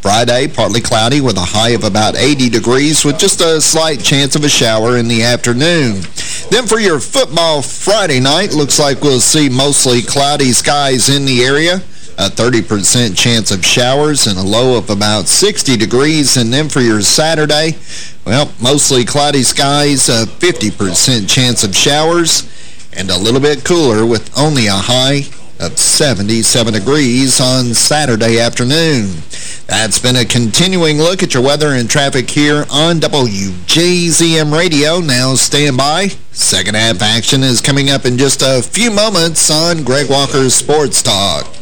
Friday, partly cloudy with a high of about 80 degrees with just a slight chance of a shower in the afternoon. Then for your football Friday night, looks like we'll see mostly cloudy skies in the area a 30% chance of showers and a low of about 60 degrees. And then for your Saturday, well, mostly cloudy skies, a 50% chance of showers, and a little bit cooler with only a high of 77 degrees on Saturday afternoon. That's been a continuing look at your weather and traffic here on WJZM Radio. Now stand by. Second half action is coming up in just a few moments on Greg Walker's Sports Talk.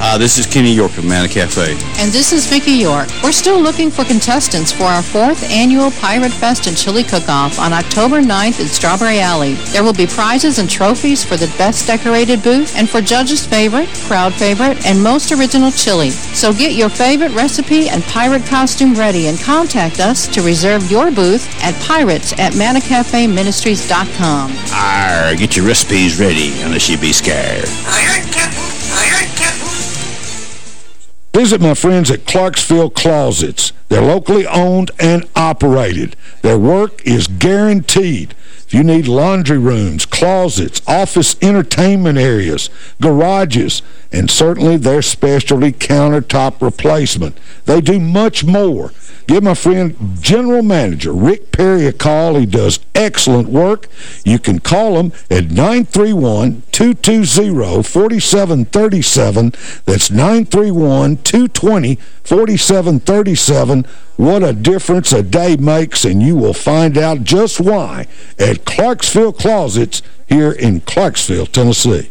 Uh, this is Kenny York of Manna Cafe. And this is Vicki York. We're still looking for contestants for our fourth annual Pirate Fest and Chili Cook-Off on October 9th in Strawberry Alley. There will be prizes and trophies for the best decorated booth and for judges' favorite, crowd favorite, and most original chili. So get your favorite recipe and pirate costume ready and contact us to reserve your booth at pirates at mannacafeministries.com. Arr, get your recipes ready, unless you be scared. Visit my friends at Clarksville Closets. They're locally owned and operated. Their work is guaranteed. If you need laundry rooms, closets, office entertainment areas, garages, and certainly their specialty countertop replacement. They do much more. Give my friend General Manager Rick Perry a call. He does excellent work. You can call him at 931-220-4737. That's 931-220-4737. What a difference a day makes, and you will find out just why at Clarksville Closets here in Clarksville, Tennessee.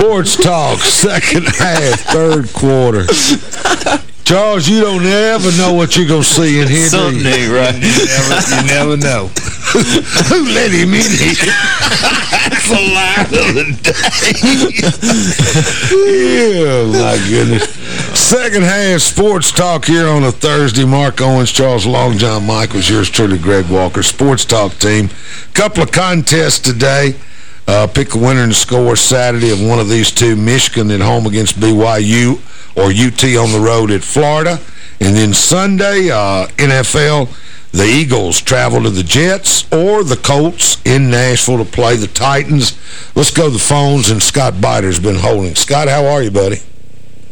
Sports Talk, second half, third quarter. Charles, you don't ever know what you're going to see in here, Something ain't right. You never, you never know. Who let him in here? That's the line of the day. yeah, my goodness. Second half sports talk here on a Thursday. Mark Owens, Charles Long, John Michaels, yours truly, Greg Walker. Sports talk team. Couple of contests today. Uh, pick a winner and score Saturday of one of these two. Michigan at home against BYU or UT on the road at Florida. And then Sunday, uh, NFL, the Eagles travel to the Jets or the Colts in Nashville to play the Titans. Let's go to the phones, and Scott Biter's been holding. Scott, how are you, buddy?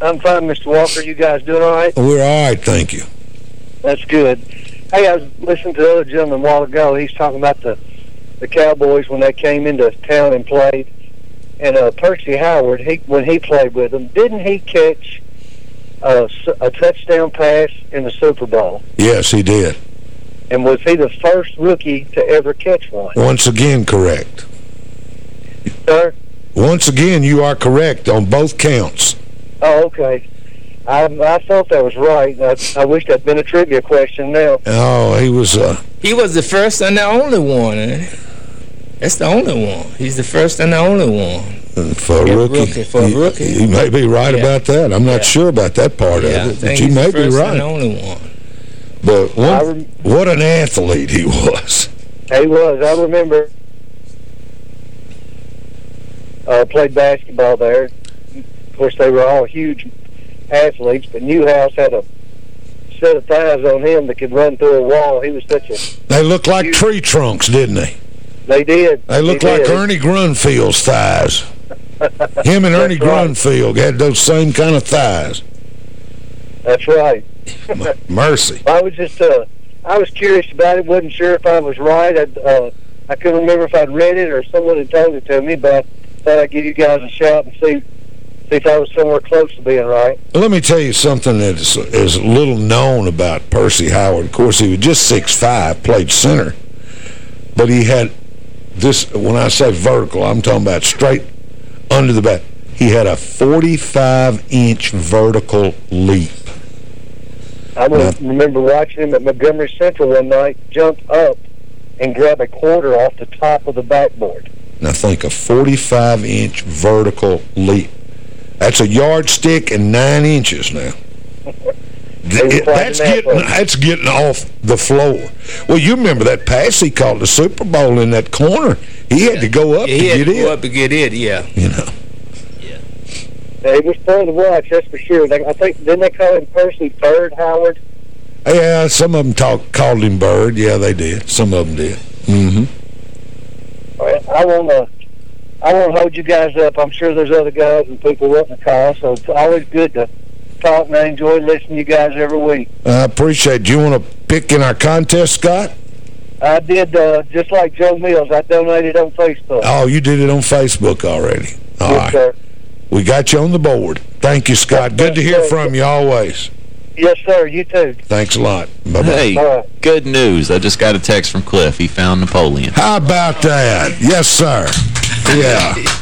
I'm fine, Mr. Walker. You guys doing all right? We're all right, thank you. That's good. Hey, I was listening to the other gentleman a while ago. He's talking about the the Cowboys when they came into town and played. And uh, Percy Howard, he when he played with them, didn't he catch a touchdown pass in the Super Bowl? Yes, he did. And was he the first rookie to ever catch one? Once again, correct. Sir? Once again, you are correct on both counts. Oh, okay. I I thought that was right. I, I wish that'd been a trivia question now. Oh, he was... Uh, He was the first and the only one. That's the only one. He's the first and the only one. For a rookie. rookie, for a You- rookie. You, may be right Yeah. about that. I'm not sure about that part Yeah, of it, but think you he's may the be first right. and only one. But one, what an athlete he was. He was. I remember uh, played basketball there. Of course, they were all huge athletes, but Newhouse had a set of thighs on him that could run through a wall. He was such a... They looked like tree trunks, didn't they? They did. They looked They like did. Ernie Grunfeld's thighs. Him and Ernie right. Grunfeld had those same kind of thighs. That's right. Mercy. [laughs] I was just, uh, I was curious about it. wasn't sure if I was right. I'd, uh, I couldn't remember if I'd read it or someone had told it to me, but I thought I'd give you guys a shout and see, see if I was somewhere close to being right. Let me tell you something that is, is little known about Percy Howard. Of course, he was just 6'5", played center. But he had this, when I say vertical, I'm talking about straight under the back. He had a 45-inch vertical leap. I re- remember watching him at Montgomery Central one night jump up and grab a quarter off the top of the backboard. Now think, a 45-inch vertical leap. That's a yardstick and nine inches now. [laughs] Th- That's getting, that's getting off the floor. Well, you remember that pass he called the Super Bowl in that corner. He had to go up he to get to in. go up to get in, yeah. You know. Yeah, it was fun to watch, that's for sure. They, I think, didn't they call him Percy Bird Howard? Yeah, some of them talk, called him Bird. Yeah, they did. Some of them did. Mm-hmm. All right, I want to I won't hold you guys up. I'm sure there's other guys and people wanting to call, so it's always good to talk, and I enjoy listening to you guys every week. I appreciate it. Do you want to pick in our contest, Scott? I did, uh, just like Joe Mills, I donated on Facebook. Oh, you did it on Facebook already. All yes, right. sir. We got you on the board. Thank you, Scott. Good to hear from you always. Yes, sir. You too. Thanks a lot. Bye-bye. Hey, good news. I just got a text from Cliff. He found Napoleon. How about that? Yes, sir. Yeah. [laughs]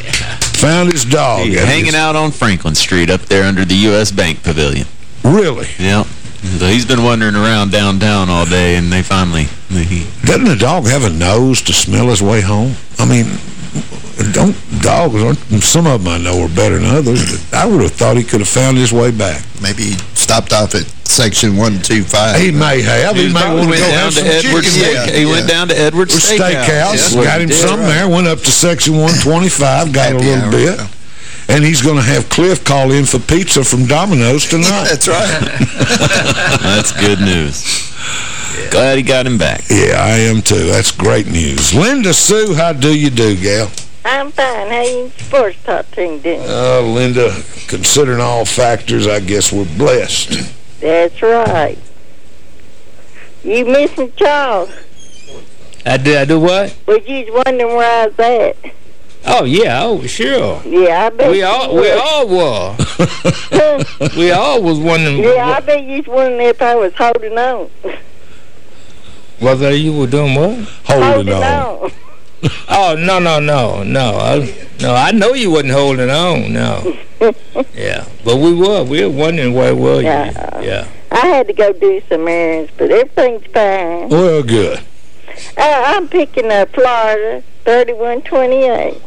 Found his dog. He's hanging his- out on Franklin Street up there under the U.S. Bank Pavilion. Really? Yeah. So he's been wandering around downtown all day, and they finally... He, Doesn't the dog have a nose to smell his way home? I mean, don't dogs, aren't, some of them I know are better than others, but I would have thought he could have found his way back. Maybe he stopped off at section 125. He may have. He, He may want to went go down to Edwards chicken. Steak- he went down to Edwards Steakhouse. Steakhouse. Yeah. Got him Yeah, some right. there. Went up to section 125. Got a little bit. And he's going to have Cliff call in for pizza from Domino's tonight. [laughs] That's right. [laughs] That's good news. Glad he got him back. Yeah, I am too. That's great news. Linda Sue, how do you do, gal? I'm fine. How you sports talk team doing? Uh, Linda, considering all factors, I guess we're blessed. That's right. You missing Charles? I did. I do what? Was you wondering where I was at? Oh yeah. Oh sure. Yeah, I bet We you all we all were. [laughs] we all was wondering. Yeah, I bet you was wondering if I was holding on. Whether you were doing what? Holding on. Oh no no no no I, no I know you wasn't holding on no [laughs] yeah but we were we were wondering where were you Yeah. yeah I had to go do some errands, but everything's fine. Well, good. Uh, I'm picking up Florida, 3128.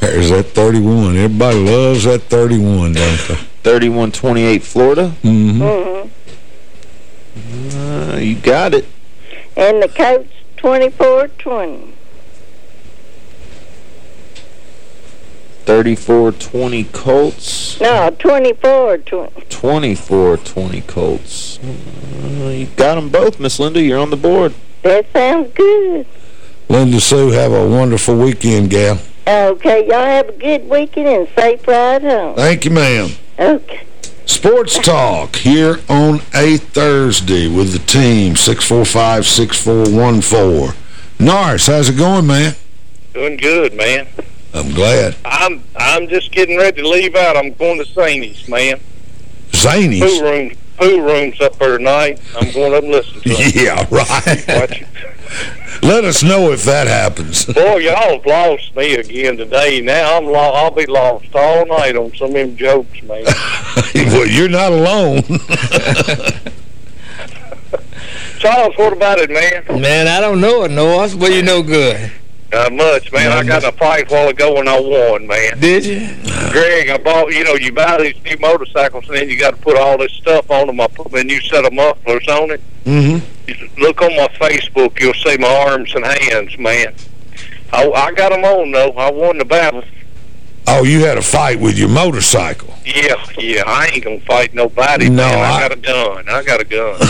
There's that 31. Everybody loves that 31, don't they? [laughs] 3128 Florida. Mm-hmm. Mm-hmm. Uh, you got it. And the coach, 2420. 3420 Colts. No, 2420. 2420 Colts. Uh, you got them both, Miss Linda. You're on the board. That sounds good. Linda Sue, have a wonderful weekend, gal. Okay, y'all have a good weekend and safe ride home. Thank you, ma'am. Okay. Sports Talk here on a Thursday with the team, 645-6414. Norris, how's it going, man? Doing good, man. I'm glad. I'm I'm just getting ready to leave out. I'm going to Zany's, man. Zany's? Pool room, pool rooms up there tonight. I'm going up and listen to it. [laughs] Yeah, right. Let us know if that happens. [laughs] Boy, y'all have lost me again today. Now I'm lo I'll be lost all night on some of them jokes, man. [laughs] well, you're not alone. Charles, what about it, man? man I don't know it North Well, you know good Not much, man. I got in a fight a while ago and I won, man. did you Greg, I bought, you know, you buy these new motorcycles and then you got to put all this stuff on them. I put my new set of mufflers on it. Mm-hmm. Look on my Facebook, you'll see my arms and hands, man. I, I got them on, though. I won the battle. Oh, you had a fight with your motorcycle. Yeah, yeah. I ain't going to fight nobody, No, man. I, I- got a gun. I got a gun. [laughs]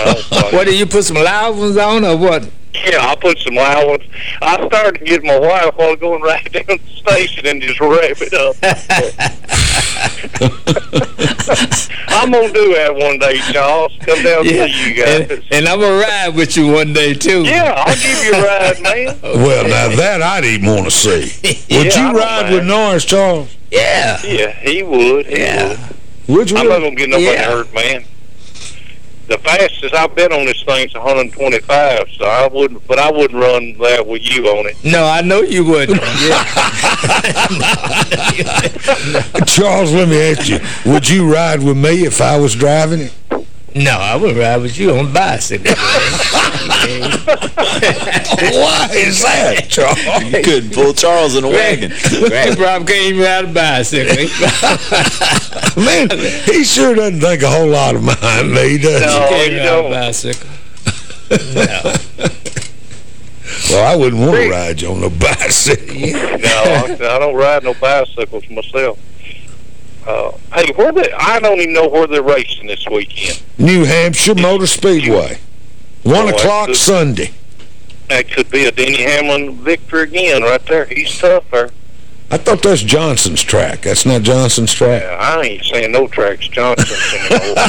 I don't what did you put some loud ones on or what Yeah, I put some loud ones. I started to get my wife while going right [laughs] down the station and just wrap it up. [laughs] I'm going to do that one day, Charles. Come down yeah. to you guys. and, and I'm gonna ride with you one day too Yeah, I'll give you a ride, man. [laughs] Well, now that I didn't want to see. Would Yeah, you don't ride with Norris, Charles? yeah Yeah, he would. He Yeah. Would you? I'm not gonna get nobody Yeah. hurt, man. The fastest I've been on this thing's 125, so I wouldn't. But I wouldn't run that with you on it. no I know you wouldn't [laughs] yeah [laughs] Charles, let me ask you, would you ride with me if I was driving it? no I would ride with you on a bicycle [laughs] Why is that, Charles? You couldn't pull Charles in a wagon. Greg Rob can't even ride a bicycle [laughs] Man, he sure doesn't think a whole lot of mine, me, does No, he? you ride a don't. bicycle no. [laughs] Well, I wouldn't want to ride you on a bicycle. No, I, I don't ride no bicycles myself. Uh, hey, where they? I don't even know where they're racing this weekend. New Hampshire Motor Speedway. One that's o'clock. Sunday. That could be a Denny Hamlin victory again, right there. He's tough there. I thought that's Johnson's track. That's not Johnson's track. Yeah, I ain't saying no tracks Johnson's anymore. [laughs]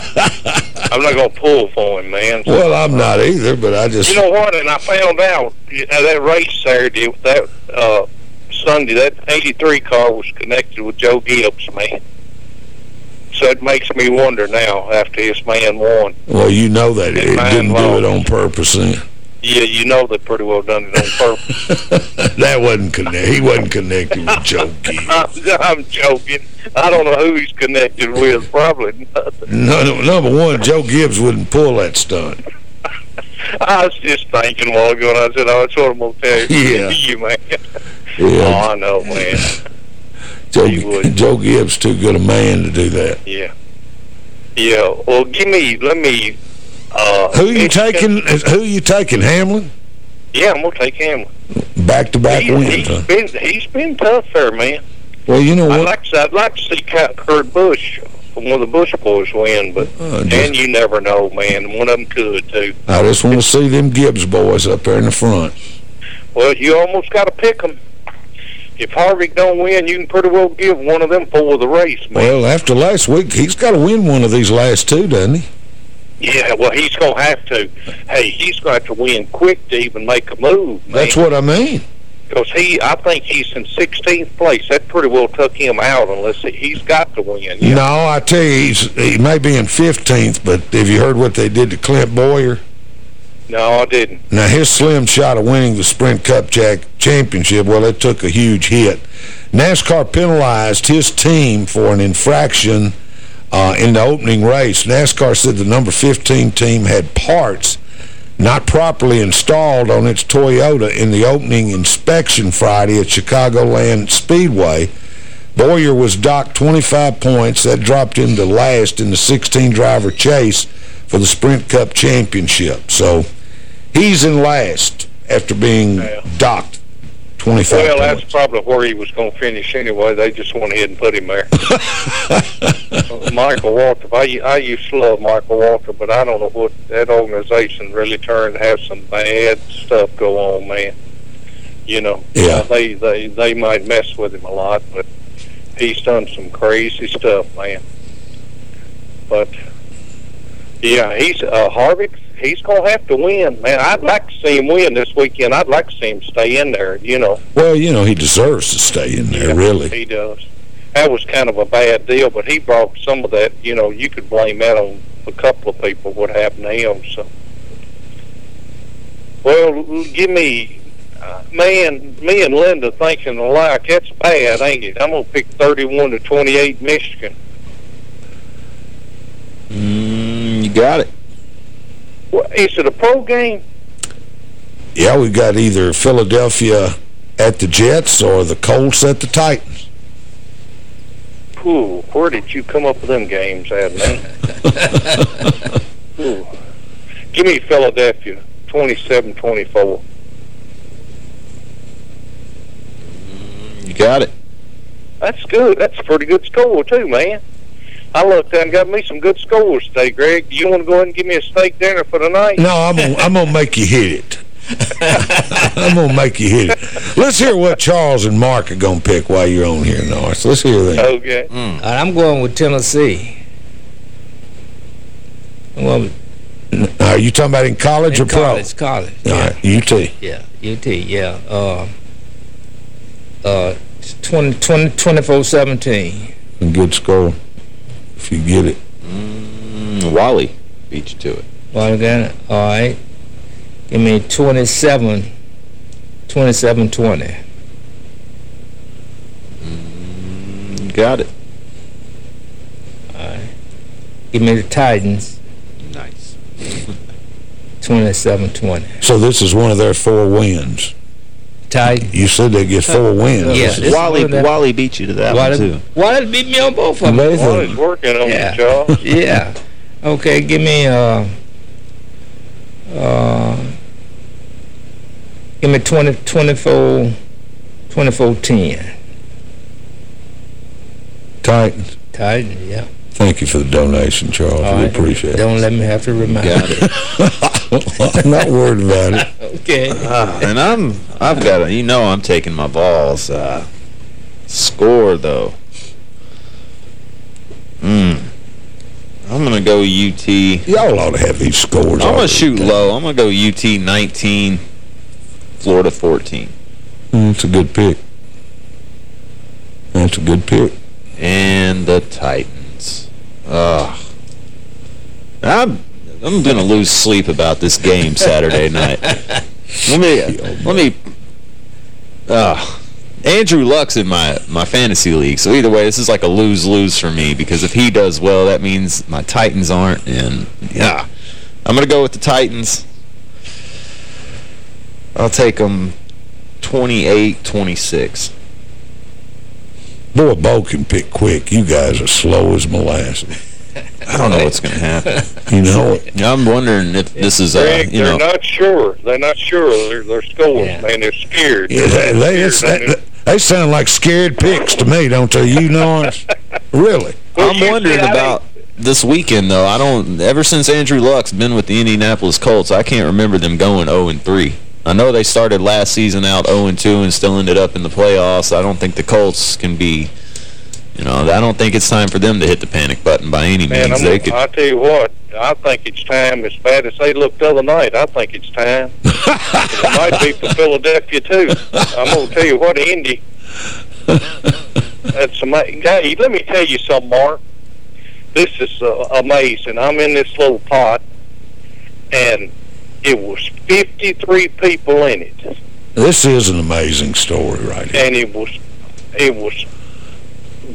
I'm not gonna pull for him, man. Well, I'm not either, but I just... You know what? And I found out that race Saturday that uh, Sunday, that 83 car was connected with Joe Gibbs, man. So it makes me wonder now after his man won. Well, you know that. It Mine didn't do it on purpose then. Yeah, you know they pretty well done it on purpose. [laughs] that wasn't connect. He wasn't connected with Joe [laughs] Gibbs. I'm, I'm joking. I don't know who he's connected with. Probably nothing. No, no, number one, Joe Gibbs wouldn't pull that stunt. [laughs] I was just thinking a while ago, and I said, oh, that's what I'm going to tell you, Yeah. you, man. Yeah. Oh, I know, man. Joe, Joe Gibbs too good a man to do that. Yeah. Yeah. Well, give me, let me, uh... Who you taking? Who you taking? Hamlin? Yeah, I'm going to take Hamlin. Back-to-back wins, he's huh? been, he's been tough there, man. Well, you know what? I'd like to, I'd like to see Kurt Kurt Busch, one of the Busch boys, win, but Uh, just- and you never know, man. One of them could too. I just want to see them Gibbs boys up there in the front. Well, you almost got to pick them. If Harvick don't win, you can pretty well give one of them four the race, man. Well, after last week, he's got to win one of these last two, doesn't he? Yeah, well, he's going to have to. Hey, he's going to have to win quick to even make a move, man. That's what I mean. Because he, I think he's in 16th place. That pretty well took him out unless he, he's got to win. Yeah. No, I tell you, he's, he may be in 15th, but have you heard what they did to Clint Bowyer? No, I didn't. Now, his slim shot of winning the Sprint Cup Jack Championship, well, it took a huge hit. NASCAR penalized his team for an infraction uh, in the opening race. NASCAR said the number 15 team had parts not properly installed on its Toyota in the opening inspection Friday at Chicagoland Speedway. Bowyer was docked 25 points. That dropped him to last in the 16-driver chase for the Sprint Cup Championship. So he's in last after being docked 25 Well, points. that's probably where he was going to finish anyway. They just went ahead and put him there. [laughs] Michael Waltrip. I, I used to love Michael Waltrip, but I don't know what that organization really turned to have some bad stuff go on, man. You know, Yeah. Uh, they they they might mess with him a lot, but he's done some crazy stuff, man. But yeah, he's uh, Harvick. He's gonna have to win, man. I'd like to see him win this weekend. I'd like to see him stay in there. You know. Well, you know, he deserves to stay in there, really. He does. That was kind of a bad deal, but he brought some of that, you know, you could blame that on a couple of people, what happened to him, so. Well, give me, uh, man, me and Linda thinking alike, that's bad, ain't it? I'm going to pick 31 to 28 Michigan. Mm, you got it. Well, is it a pro game? Yeah, we got either Philadelphia at the Jets or the Colts at the Titans. Ooh, where did you come up with them games at, man? [laughs] Ooh. Give me Philadelphia, 27-24. You got it. That's good. That's a pretty good score, too, man. I looked and got me some good scores today, Greg. Do you want to go ahead and give me a steak dinner for the night? No, I'm gonna, I'm gonna make you hit it. [laughs] I'm gonna make you hit it. Let's hear what Charles and Mark are gonna pick while you're on here, Norris. Let's hear that. Okay. All right, I'm going with Tennessee. I'm going with Are you talking about in college in or college, college. pro? All right, UT. Yeah, UT, yeah. Uh, uh, 20, 20, 24-17. A good score if you get it. Mm, Wally beat you to it. Well, again, all right. Give me 27, 27-20. You got it. All right. Give me the Titans. Nice. [laughs] 27-20. So this is one of their four wins. Titans. You said they get four wins. Yeah, This is- this Wally, Wally beat you to that Wally, one, too. Wally beat me on both of them. Both of Well, working on Yeah. the [laughs] job. yeah. Okay, give me uh uh give me 20 24 24 10. Titans. Titan, yeah. Thank you for the donation, Charles. All we right. appreciate it. Don't let me have to remind Got you. [laughs] it. [laughs] I'm not worried about it. [laughs] Okay. Ah, and I'm, I've got a, you know I'm taking my balls. Uh, score, though. Mm. I'm going to go UT. Y'all ought to have these scores. I'm going to shoot done. low. I'm going to go UT 19, Florida 14. Mm, That's a good pick. That's a good pick. And the Titans. Ugh. I'm, I'm going to lose sleep about this game Saturday night. [laughs] Let me, let me, uh, Andrew Luck's in my, my fantasy league, so either way, this is like a lose-lose for me, because if he does well, that means my Titans aren't, and yeah, I'm going to go with the Titans. I'll take them 28-26. Boy, Bo can pick quick. You guys are slow as molasses. I don't know what's going to happen. [laughs] You know I'm wondering if this is, uh, Greg, you they're know... not sure. They're not sure. They're, they're scores, man. They're scared. Yeah, they, they, it's, Scared, they, they sound like scared picks to me, don't they? You, Norris? [laughs] really? I'm wondering about this weekend, though. I don't. Ever since Andrew Luck's been with the Indianapolis Colts, I can't remember them going 0 and 3. I know they started last season out 0 and 2 and still ended up in the playoffs. I don't think the Colts can be, you know, I don't think it's time for them to hit the panic button by any Man, means. I'm, They could, I'll tell you what. I think it's time, as bad as they looked the other night, I think it's time. [laughs] it might be for Philadelphia, too. I'm going to tell you what, Indy, that's amazing. Hey, let me tell you something, Mark. This is uh, amazing. I'm in this little pot, and it was 53 people in it. This is an amazing story right here. and it was it was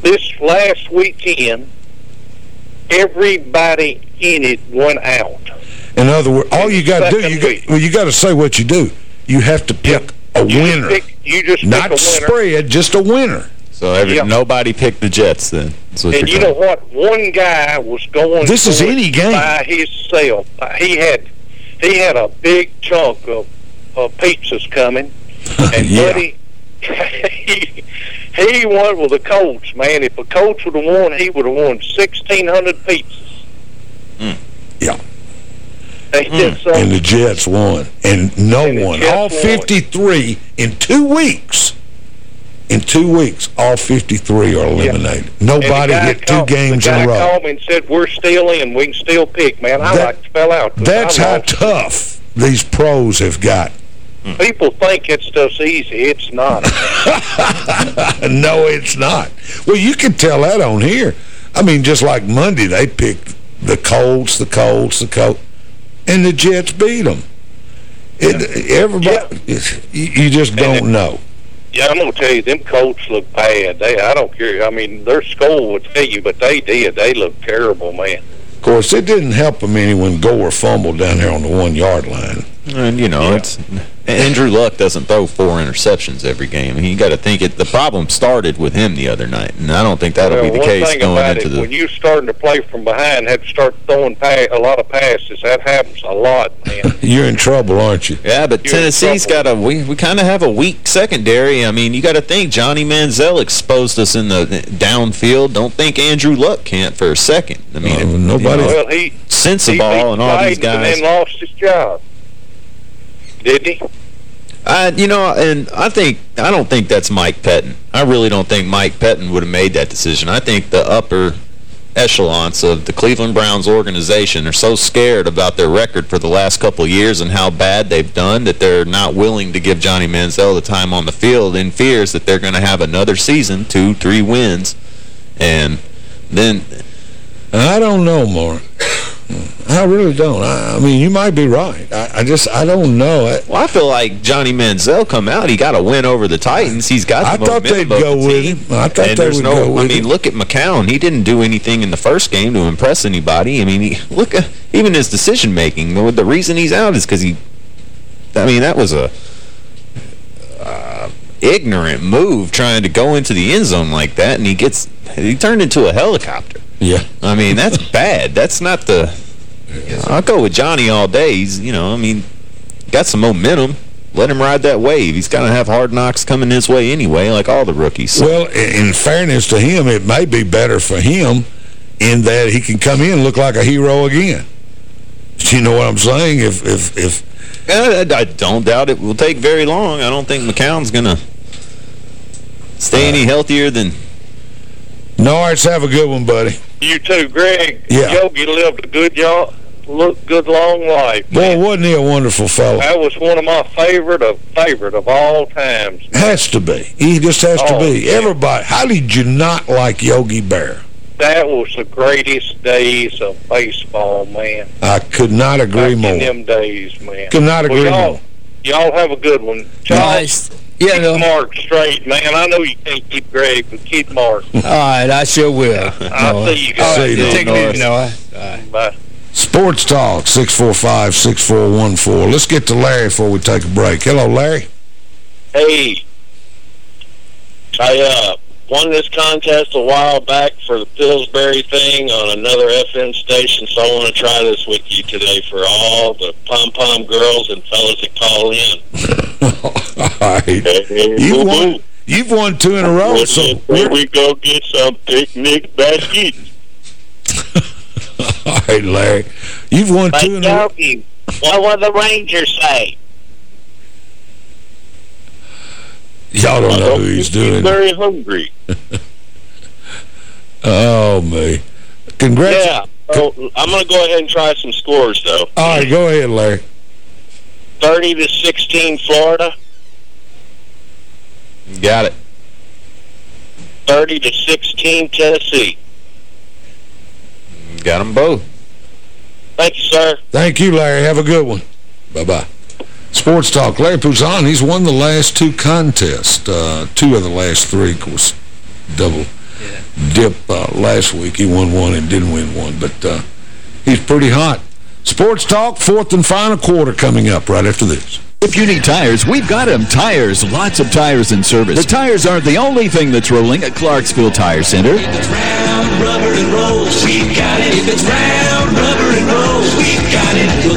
this last weekend everybody in it went out In other words, all you got to do, you got, well, you got to say what you do. You have to pick a you winner, just pick, you just not a winner spread, just a winner. so every, nobody picked the Jets then. And you're know what one guy was going This is any game. by himself Uh, he had he had a big chunk of, of pizzas coming [laughs] and Yeah. buddy [laughs] he, he won with the Colts, man. If the Colts would have won, he would have won 1,600 pizzas. Mm. Yeah. They mm. did something. And the Jets won. And no And one, Jets all won. 53 in two weeks, in two weeks, all 53 are eliminated. Nobody And the hit two called- games in a row. called me and said, we're still in. We can still pick, man. I That- like spell out. That's how tough these pros have got. People think it's just easy. It's not. [laughs] no, it's not. Well, you can tell that on here. I mean, just like Monday, they picked the Colts, the Colts, the Colts, and the Jets beat them. It, everybody, you, you just don't know. yeah, I'm going to tell you, them Colts look bad. They, I don't care. I mean, their score would tell you, but they did. They look terrible, man. Of course, it didn't help them any when Gore fumbled down there on the one-yard line. And, you know, it's Andrew Luck doesn't throw four interceptions every game. You got to think it. The problem started with him the other night, and I don't think that'll well, be the case thing going about into it, the. when you're starting to play from behind, have to start throwing a lot of passes. That happens a lot, man. [laughs] You're in trouble, aren't you? Yeah, but You're Tennessee's got a we we kind of have a weak secondary. I mean, you got to think Johnny Manziel exposed us in the downfield. Don't think Andrew Luck can't for a second. I mean, if- nobody- you know, well, he Sensabaugh and all these guys. and then lost his job. Did he? I, you know, and I think I don't think that's Mike Pettine. I really don't think Mike Pettine would have made that decision. I think the upper echelons of the Cleveland Browns organization are so scared about their record for the last couple of years and how bad they've done that they're not willing to give Johnny Manziel the time on the field in fears that they're going to have another season, two, three wins, and then I don't know, Mark. I really don't. I, I mean, you might be right. I, I just, I don't know. I, Well, I feel like Johnny Manziel come out. He got a win over the Titans. He's got I thought they'd go the with him. I thought and they would no, go I mean, him. look at McCown. He didn't do anything in the first game to impress anybody. I mean, he, [laughs] look at even his decision making. The, the reason he's out is because he. I mean, that was a uh, ignorant move trying to go into the end zone like that, and he gets he turned into a helicopter. Yeah. I mean, that's bad. That's not the. I'll go with Johnny all day. He's, you know, I mean, got some momentum. Let him ride that wave. He's going to have hard knocks coming his way anyway, like all the rookies. Well, in fairness to him, it may be better for him in that he can come in and look like a hero again. You know what I'm saying? If if if I, I don't doubt it will take very long. I don't think McCown's going to stay any uh, healthier than... Norris, have a good one, buddy. You too, Greg. Yeah. Yogi lived a good y'all, look good long life. Boy, wasn't he a wonderful fellow? That was one of my favorite of favorite of all times. Has to be. He just has to Oh, be. yeah. Everybody. How did you not like Yogi Berra? that was the greatest days of baseball, man. I could not agree Back more. in them days, man. Could not agree well, more. Y'all have a good one. Charles, Yeah, keep Mark straight, man. I know you can't keep Greg, but keep Mark. [laughs] All right, I sure will. I'll see you guys. See you, Take it easy, Noah. Bye. Sports Talk, 645-6414. Let's get to Larry before we take a break. Hello, Larry. Hey, I uh, won this contest a while back for the Pillsbury thing on another FM station, so I want to try this with you today for all the pom-pom girls and fellas that call in. [laughs] All right. You've won, you've won two in a row, so Here we go get some picnic baskets. [laughs] all right, Larry. You've won Hey, two in a row. Doggy, what will the Rangers say? Y'all don't know who he's doing. He's Very hungry. [laughs] Oh, me. Congrats. Yeah. So I'm going to go ahead and try some scores, though. All right, go ahead, Larry. 30 to 16 Florida, Got it. 30 to 16 Tennessee. Got them both. Thank you, sir. Thank you, Larry. Have a good one. Bye-bye. Sports Talk. Larry Pouzon, he's won the last two contests. Uh, two of the last three, of course, double dip uh, last week. He won one and didn't win one, but uh, he's pretty hot. Sports Talk, fourth and final quarter coming up right after this. If you need tires, we've got them. Tires, lots of tires in service. The tires aren't the only thing that's rolling at Clarksville Tire Center. round, rubber and rolls, we've got it. If it's round, rubber and rolls, we've got it. We'll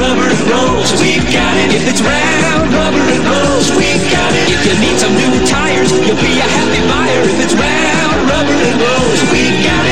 rubber and rolls, we've got it. If it's round, rubber and rolls, we've got it. If you need some new tires, you'll be a happy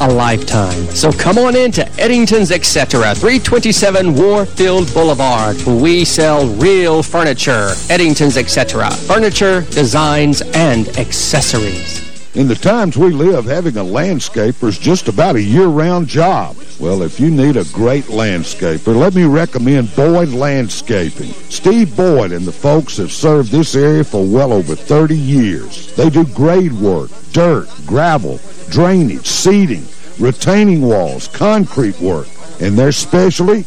a lifetime. So come on in to Eddington's Etc. 327 Warfield Boulevard, we sell real furniture. Eddington's Etc. Furniture, designs, and accessories. In the times we live, having a landscaper is just about a year-round job. Well, if you need a great landscaper, let me recommend Boyd Landscaping. Steve Boyd and the folks have served this area for well over 30 years. They do grade work, dirt, gravel, drainage, seeding, retaining walls, concrete work, and their specialty,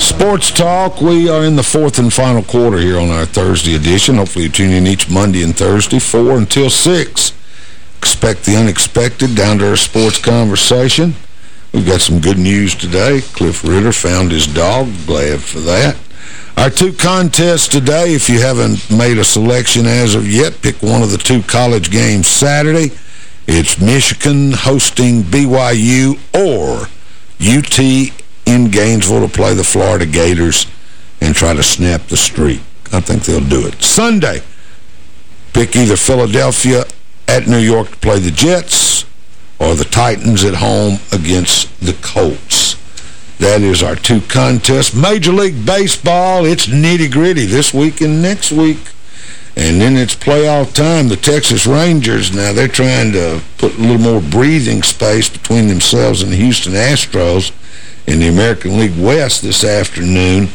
Sports Talk, we are in the fourth and final quarter here on our Thursday edition. Hopefully you tune in each Monday and Thursday, 4 until 6. Expect the unexpected, down to our sports conversation. We've got some good news today. Cliff Ritter found his dog. Glad for that. Our two contests today, if you haven't made a selection as of yet, pick one of the two college games Saturday. It's Michigan hosting BYU or UT in Gainesville to play the Florida Gators and try to snap the streak. I think they'll do it. Sunday, pick either Philadelphia at New York to play the Jets or the Titans at home against the Colts. That is our two contests. Major League Baseball, it's nitty-gritty this week and next week. And then it's playoff time. The Texas Rangers, now they're trying to put a little more breathing space between themselves and the Houston Astros in the American League West this afternoon.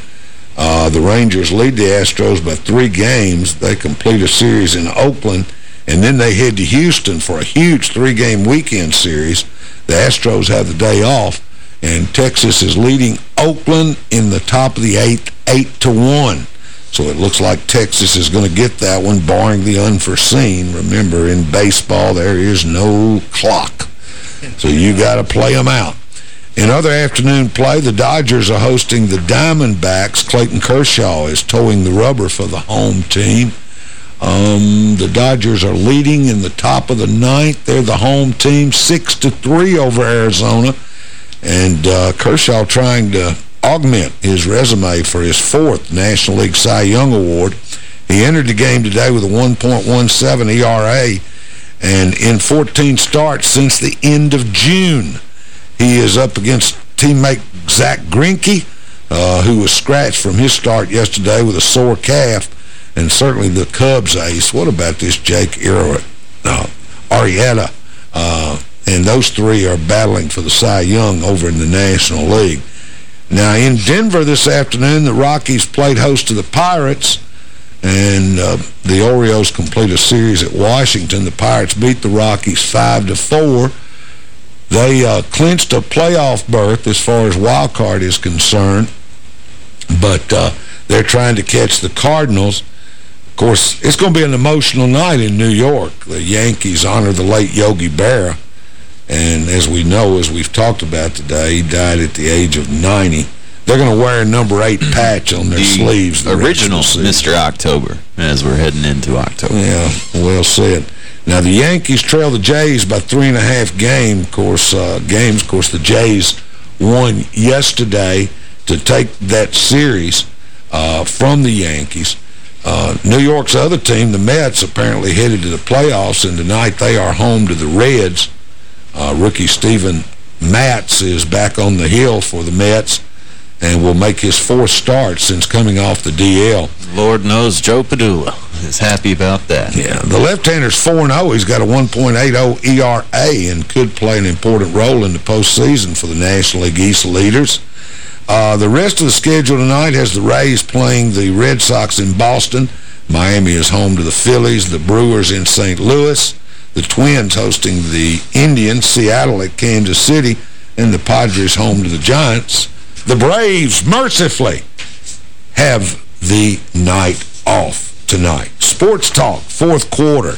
Uh, the Rangers lead the Astros by three games. They complete a series in Oakland, and then they head to Houston for a huge three-game weekend series. The Astros have the day off, and Texas is leading Oakland in the top of the eighth, 8 to one. So it looks like Texas is going to get that one, barring the unforeseen. Remember, in baseball, there is no clock. So you got to play them out. In other afternoon play, the Dodgers are hosting the Diamondbacks. Clayton Kershaw is toeing the rubber for the home team. Um, the Dodgers are leading in the top of the ninth. They're the home team, 6 to three over Arizona. And uh, Kershaw trying to augment his resume for his fourth National League Cy Young Award. He entered the game today with a 1.17 ERA, and in 14 starts since the end of June. He is up against teammate Zack Greinke, uh, who was scratched from his start yesterday with a sore calf, and certainly the Cubs ace. What about this Jake uh, Arrieta? Uh, and those three are battling for the Cy Young over in the National League. Now, in Denver this afternoon, the Rockies played host to the Pirates, and uh, the Orioles complete a series at Washington. The Pirates beat the Rockies 5 to four. They uh, clinched a playoff berth as far as wild card is concerned, but uh, they're trying to catch the Cardinals. Of course, it's going to be an emotional night in New York. The Yankees honor the late Yogi Berra. And as we know, as we've talked about today, he died at the age of 90. They're going to wear a number eight [clears throat] patch on their the sleeves. The original Mr. October, as we're heading into October. Yeah, well said. Now, the Yankees trail the Jays by three and a half game, of course, uh, games. Of course, the Jays won yesterday to take that series uh, from the Yankees. Uh, New York's other team, the Mets, apparently headed to the playoffs, and tonight they are home to the Reds. Uh, rookie Steven Matz is back on the hill for the Mets and will make his fourth start since coming off the DL. Lord knows Joe Padula is happy about that. Yeah, the left-hander's 4-0. He's got a 1.80 ERA and could play an important role in the postseason for the National League East leaders. Uh, the rest of the schedule tonight has the Rays playing the Red Sox in Boston. Miami is home to the Phillies, the Brewers in St. Louis, the Twins hosting the Indians, Seattle at Kansas City, and the Padres home to the Giants. The Braves, mercifully, have the night off tonight. Sports Talk, fourth quarter.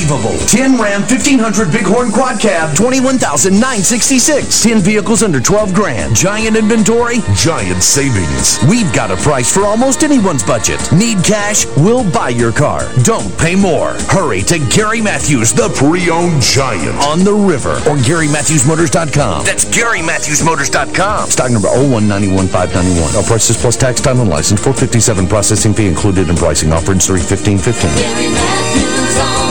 10 Ram 1500 Bighorn Quad Cab, 21966 10 vehicles under 12 grand. Giant inventory, giant savings. We've got a price for almost anyone's budget. Need cash? We'll buy your car. Don't pay more. Hurry to Gary Matthews, the pre-owned giant. On the river or GaryMatthewsMotors.com. That's GaryMatthewsMotors.com. Stock number 0191591. All prices plus tax, time, and license. 457 processing fee included in pricing. Offer in 31515. Gary Matthews.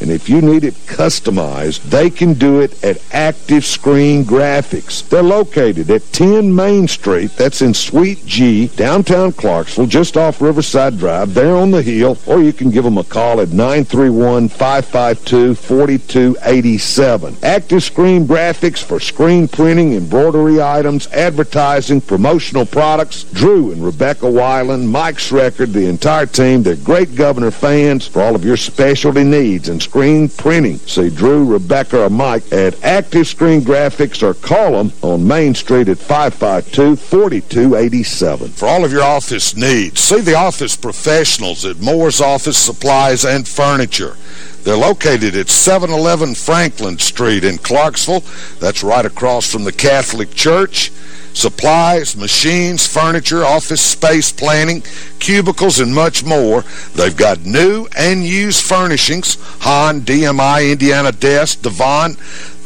and if you need it customized, they can do it at Active Screen Graphics. They're located at 10 Main Street, that's in Suite G, downtown Clarksville, just off Riverside Drive. They're on the hill, or you can give them a call at 931-552-4287. Active Screen Graphics for screen printing, embroidery items, advertising, promotional products. Drew and Rebecca Weiland, Mike Schreckard, the entire team, they're great Governor fans for all of your specialty needs and screen printing. See Drew, Rebecca, or Mike at Active Screen Graphics or call them on Main Street at 552-4287. For all of your office needs, see the office professionals at Moore's Office Supplies and Furniture. They're located at 711 Franklin Street in Clarksville. That's right across from the Catholic Church. Supplies, machines, furniture, office space planning, cubicles, and much more. They've got new and used furnishings, Han, DMI, Indiana Desk, Devon.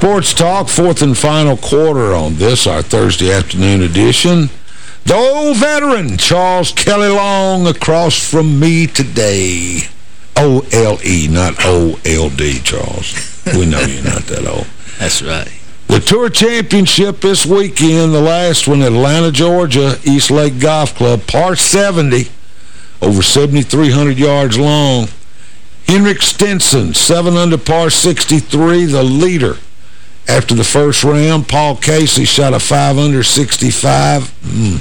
Sports Talk, fourth and final quarter on this, our Thursday afternoon edition. The old veteran, Charles Kelly Long, across from me today. O-L-E, not O-L-D, Charles. We know you're not that old. [laughs] That's right. The Tour Championship this weekend, the last one, Atlanta, Georgia, East Lake Golf Club, par 70, over 7,300 yards long. Henrik Stenson, 7 under par 63, the leader. After the first round, Paul Casey shot a 5 under 65. Mm.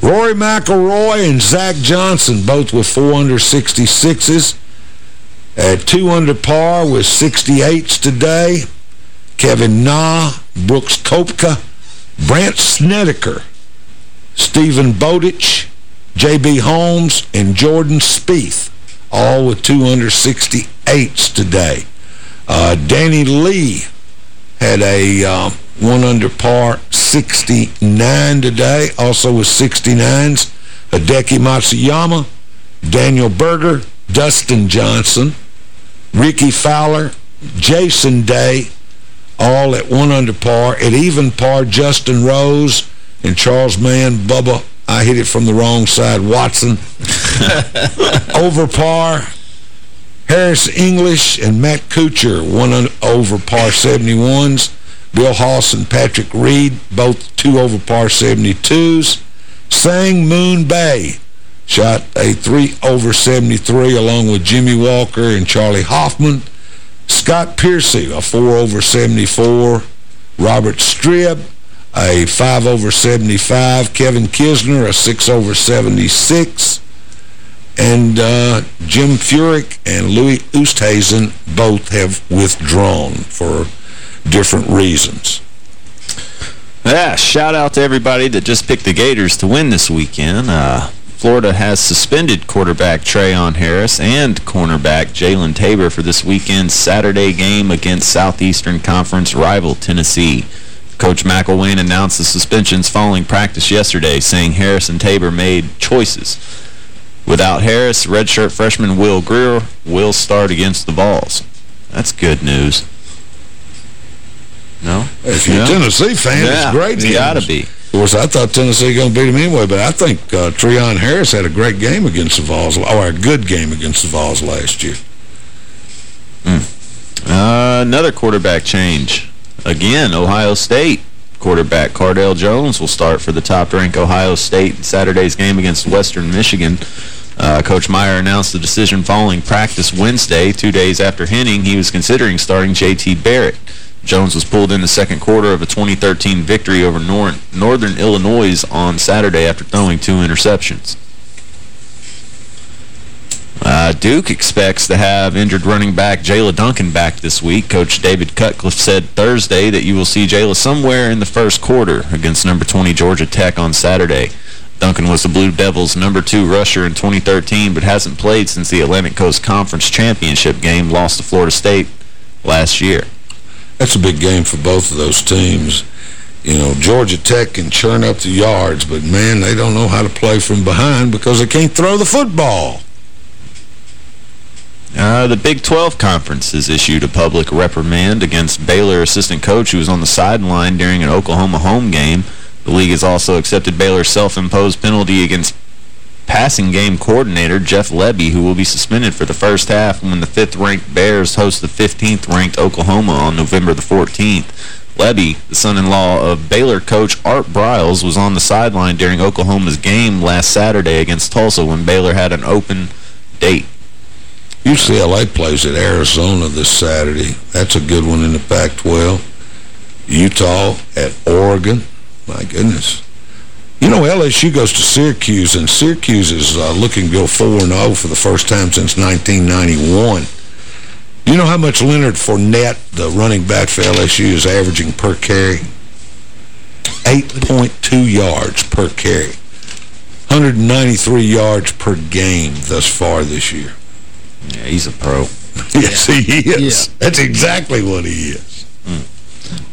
Rory McIlroy and Zach Johnson, both with 4 under 66s. At 2 under par with 68s today. Kevin Na, Brooks Koepka, Brandt Snedeker, Steven Bowditch, J.B. Holmes, and Jordan Spieth, all with 2 under 68s today. Uh, Danny Lee had a uh, 1 under par 69 today, also with 69s. Hideki Matsuyama, Daniel Berger, Dustin Johnson, Rickie Fowler, Jason Day, all at 1 under par. At even par, Justin Rose and Charles Mann, Bubba, I hit it from the wrong side, Watson. [laughs] over par, Harris English and Matt Kuchar, one over par 71s. Bill Haas and Patrick Reed, both two over par 72s. Sang Moon Bae shot a 3 over 73 along with Jimmy Walker and Charley Hoffman. Scott Piercy, a 4 over 74. Robert Streb, a 5 over 75. Kevin Kisner, a 6 over 76 and uh, Jim Furyk and Louis Oosthuizen both have withdrawn for different reasons. Yeah, shout out to everybody that just picked the Gators to win this weekend. Uh, Florida has suspended quarterback Treon Harris and cornerback Jalen Tabor for this weekend's Saturday game against Southeastern Conference rival Tennessee. Coach McElwain announced the suspensions following practice yesterday, saying Harris and Tabor made choices. Without Harris, redshirt freshman Will Grier will start against the Vols. That's good news. No? If you're a Tennessee fan, yeah, it's great news. got to be. Of course, I thought Tennessee going to beat them anyway, but I think uh, Treon Harris had a great game against the Vols, or a good game against the Vols last year. Mm. Uh, another quarterback change. Again, Ohio State quarterback Cardale Jones will start for the top-ranked Ohio State in Saturday's game against Western Michigan. Uh, Coach Meyer announced the decision following practice Wednesday, two days after hinting he was considering starting J.T. Barrett. Jones was pulled in the second quarter of a 2013 victory over Nor Northern Illinois on Saturday after throwing two interceptions. Uh, Duke expects to have injured running back Jela Duncan back this week. Coach David Cutcliffe said Thursday that you will see Jela somewhere in the first quarter against number 20 Georgia Tech on Saturday. Duncan was the Blue Devils' number two rusher in 2013, but hasn't played since the Atlantic Coast Conference Championship game lost to Florida State last year. That's a big game for both of those teams. You know, Georgia Tech can churn up the yards, but, man, they don't know how to play from behind because they can't throw the football. Uh, the Big 12 Conference has issued a public reprimand against Baylor assistant coach who was on the sideline during an Oklahoma home game. The league has also accepted Baylor's self-imposed penalty against passing game coordinator Jeff Lebby, who will be suspended for the first half when the fifth-ranked Bears host the 15th-ranked Oklahoma on November the 14th. Lebby, the son-in-law of Baylor coach Art Briles, was on the sideline during Oklahoma's game last Saturday against Tulsa when Baylor had an open date. UCLA plays at Arizona this Saturday. That's a good one in the Pac-12. Utah at Oregon. My goodness. You know, LSU goes to Syracuse, and Syracuse is uh, looking to go 4-0 for the first time since 1991. Do you know how much Leonard Fournette, the running back for LSU, is averaging per carry? 8.2 yards per carry. 193 yards per game thus far this year. Yeah, he's a pro. [laughs] yes, he is. That's exactly what he is.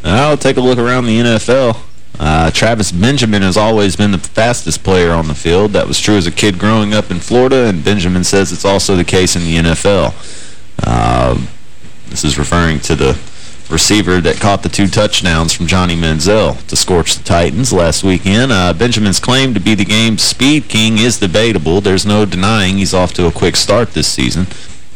I'll take a look around the NFL. Uh, Travis Benjamin has always been the fastest player on the field. That was true as a kid growing up in Florida, and Benjamin says it's also the case in the NFL. Uh, this is referring to the receiver that caught the two touchdowns from Johnny Manziel to scorch the Titans last weekend. Uh, Benjamin's claim to be the game's speed king is debatable. There's no denying he's off to a quick start this season.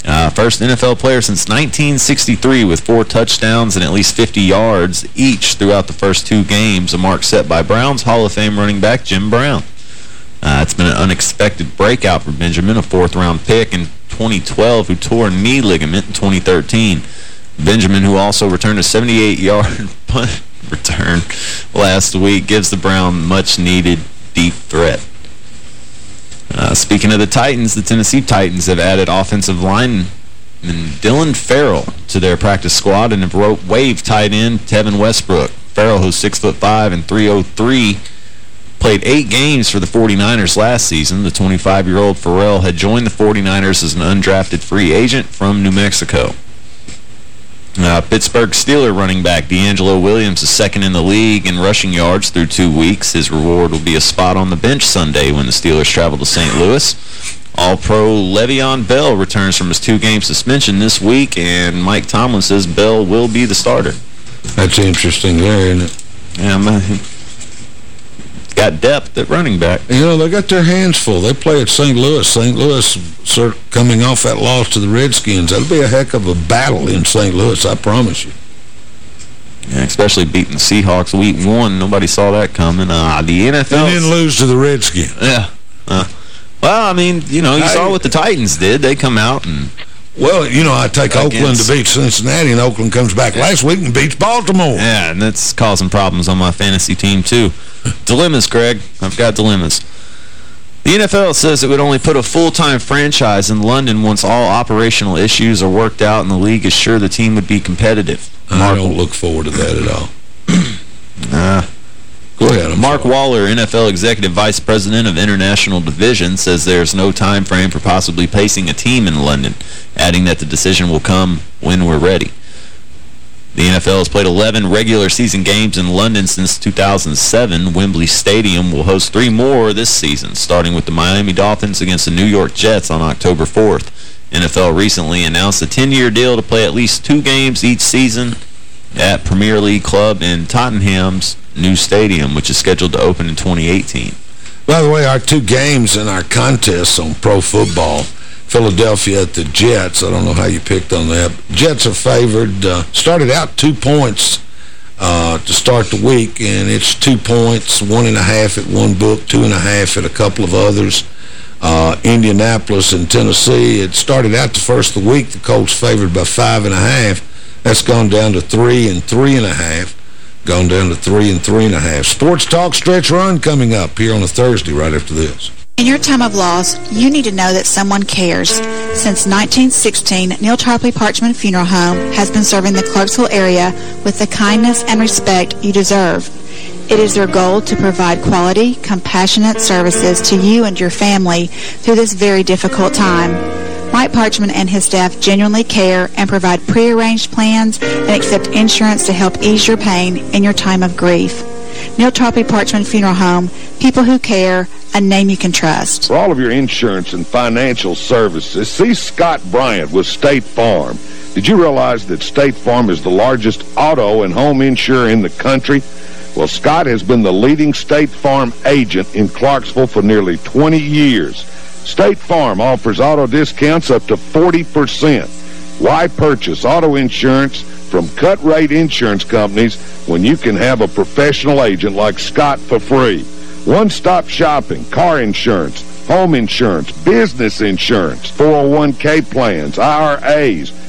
Uh, first NFL player since 1963 with four touchdowns and at least 50 yards each throughout the first two games, a mark set by Browns Hall of Fame running back Jim Brown. Uh, it's been an unexpected breakout for Benjamin, a fourth-round pick in 2012 who tore a knee ligament in 2013. Benjamin, who also returned a 78-yard [laughs] punt return last week, gives the Brown much-needed deep threat. Uh, speaking of the Titans, the Tennessee Titans have added offensive lineman Dillon Farrell to their practice squad and have waived tight end Tevin Westbrook. Farrell, who's 6'5", and 303, played eight games for the 49ers last season. The 25-year-old Farrell had joined the 49ers as an undrafted free agent from New Mexico. Uh, Pittsburgh Steeler running back DeAngelo Williams is second in the league in rushing yards through two weeks. His reward will be a spot on the bench Sunday when the Steelers travel to St. Louis. All-Pro Le'Veon Bell returns from his two-game suspension this week, and Mike Tomlin says Bell will be the starter. That's interesting there, isn't it? Yeah, man. Got depth at running back. You know, they got their hands full. They play at St. Louis. St. Louis coming off that loss to the Redskins. That'll be a heck of a battle in St. Louis, I promise you. Yeah, especially beating the Seahawks week one. Nobody saw that coming. Uh, the NFL... They didn't lose to the Redskins. Yeah. Uh, well, I mean, you know, you I, saw what the Titans did. They come out and... Well, you know, I take Oakland to beat Cincinnati, and Oakland comes back yeah. last week and beats Baltimore. Yeah, and that's causing problems on my fantasy team, too. dilemmas, Greg. I've got dilemmas. The NFL says it would only put a full-time franchise in London once all operational issues are worked out and the league is sure the team would be competitive. I don't look forward to that at all. [clears throat] nah. Go ahead. I'm Mark sorry. Waller, NFL Executive Vice President of International Division, says there's no time frame for possibly placing a team in London, adding that the decision will come when we're ready. The NFL has played 11 regular season games in London since 2007. Wembley Stadium will host three more this season, starting with the Miami Dolphins against the New York Jets on October 4th. NFL recently announced a 10-year deal to play at least two games each season at Premier League club in Tottenham's new stadium, which is scheduled to open in 2018. By the way, our two games in our contests on pro football, Philadelphia at the Jets, I don't know how you picked on that. Jets are favored. Uh, started out two points uh, to start the week, and it's two points, one and a half at one book, two and a half at a couple of others. Uh, Indianapolis and Tennessee, it started out the first of the week, the Colts favored by five and a half. That's gone down to three and three and a half. Gone down to three and three and a half. Sports Talk Stretch Run coming up here on a Thursday right after this. In your time of loss, you need to know that someone cares. Since 1916, Neal Tarpley Parchman Funeral Home has been serving the Clarksville area with the kindness and respect you deserve. It is their goal to provide quality, compassionate services to you and your family through this very difficult time. Mike Parchman and his staff genuinely care and provide prearranged plans and accept insurance to help ease your pain in your time of grief. Neal Tarpley Parchman Funeral Home, people who care, a name you can trust. For all of your insurance and financial services, see Scott Bryant with State Farm. Did you realize that State Farm is the largest auto and home insurer in the country? Well, Scott has been the leading State Farm agent in Clarksville for nearly 20 years. State Farm offers auto discounts up to 40%. Why purchase auto insurance from cut-rate insurance companies when you can have a professional agent like Scott for free? One-stop shopping, car insurance, home insurance, business insurance, 401k plans, IRAs,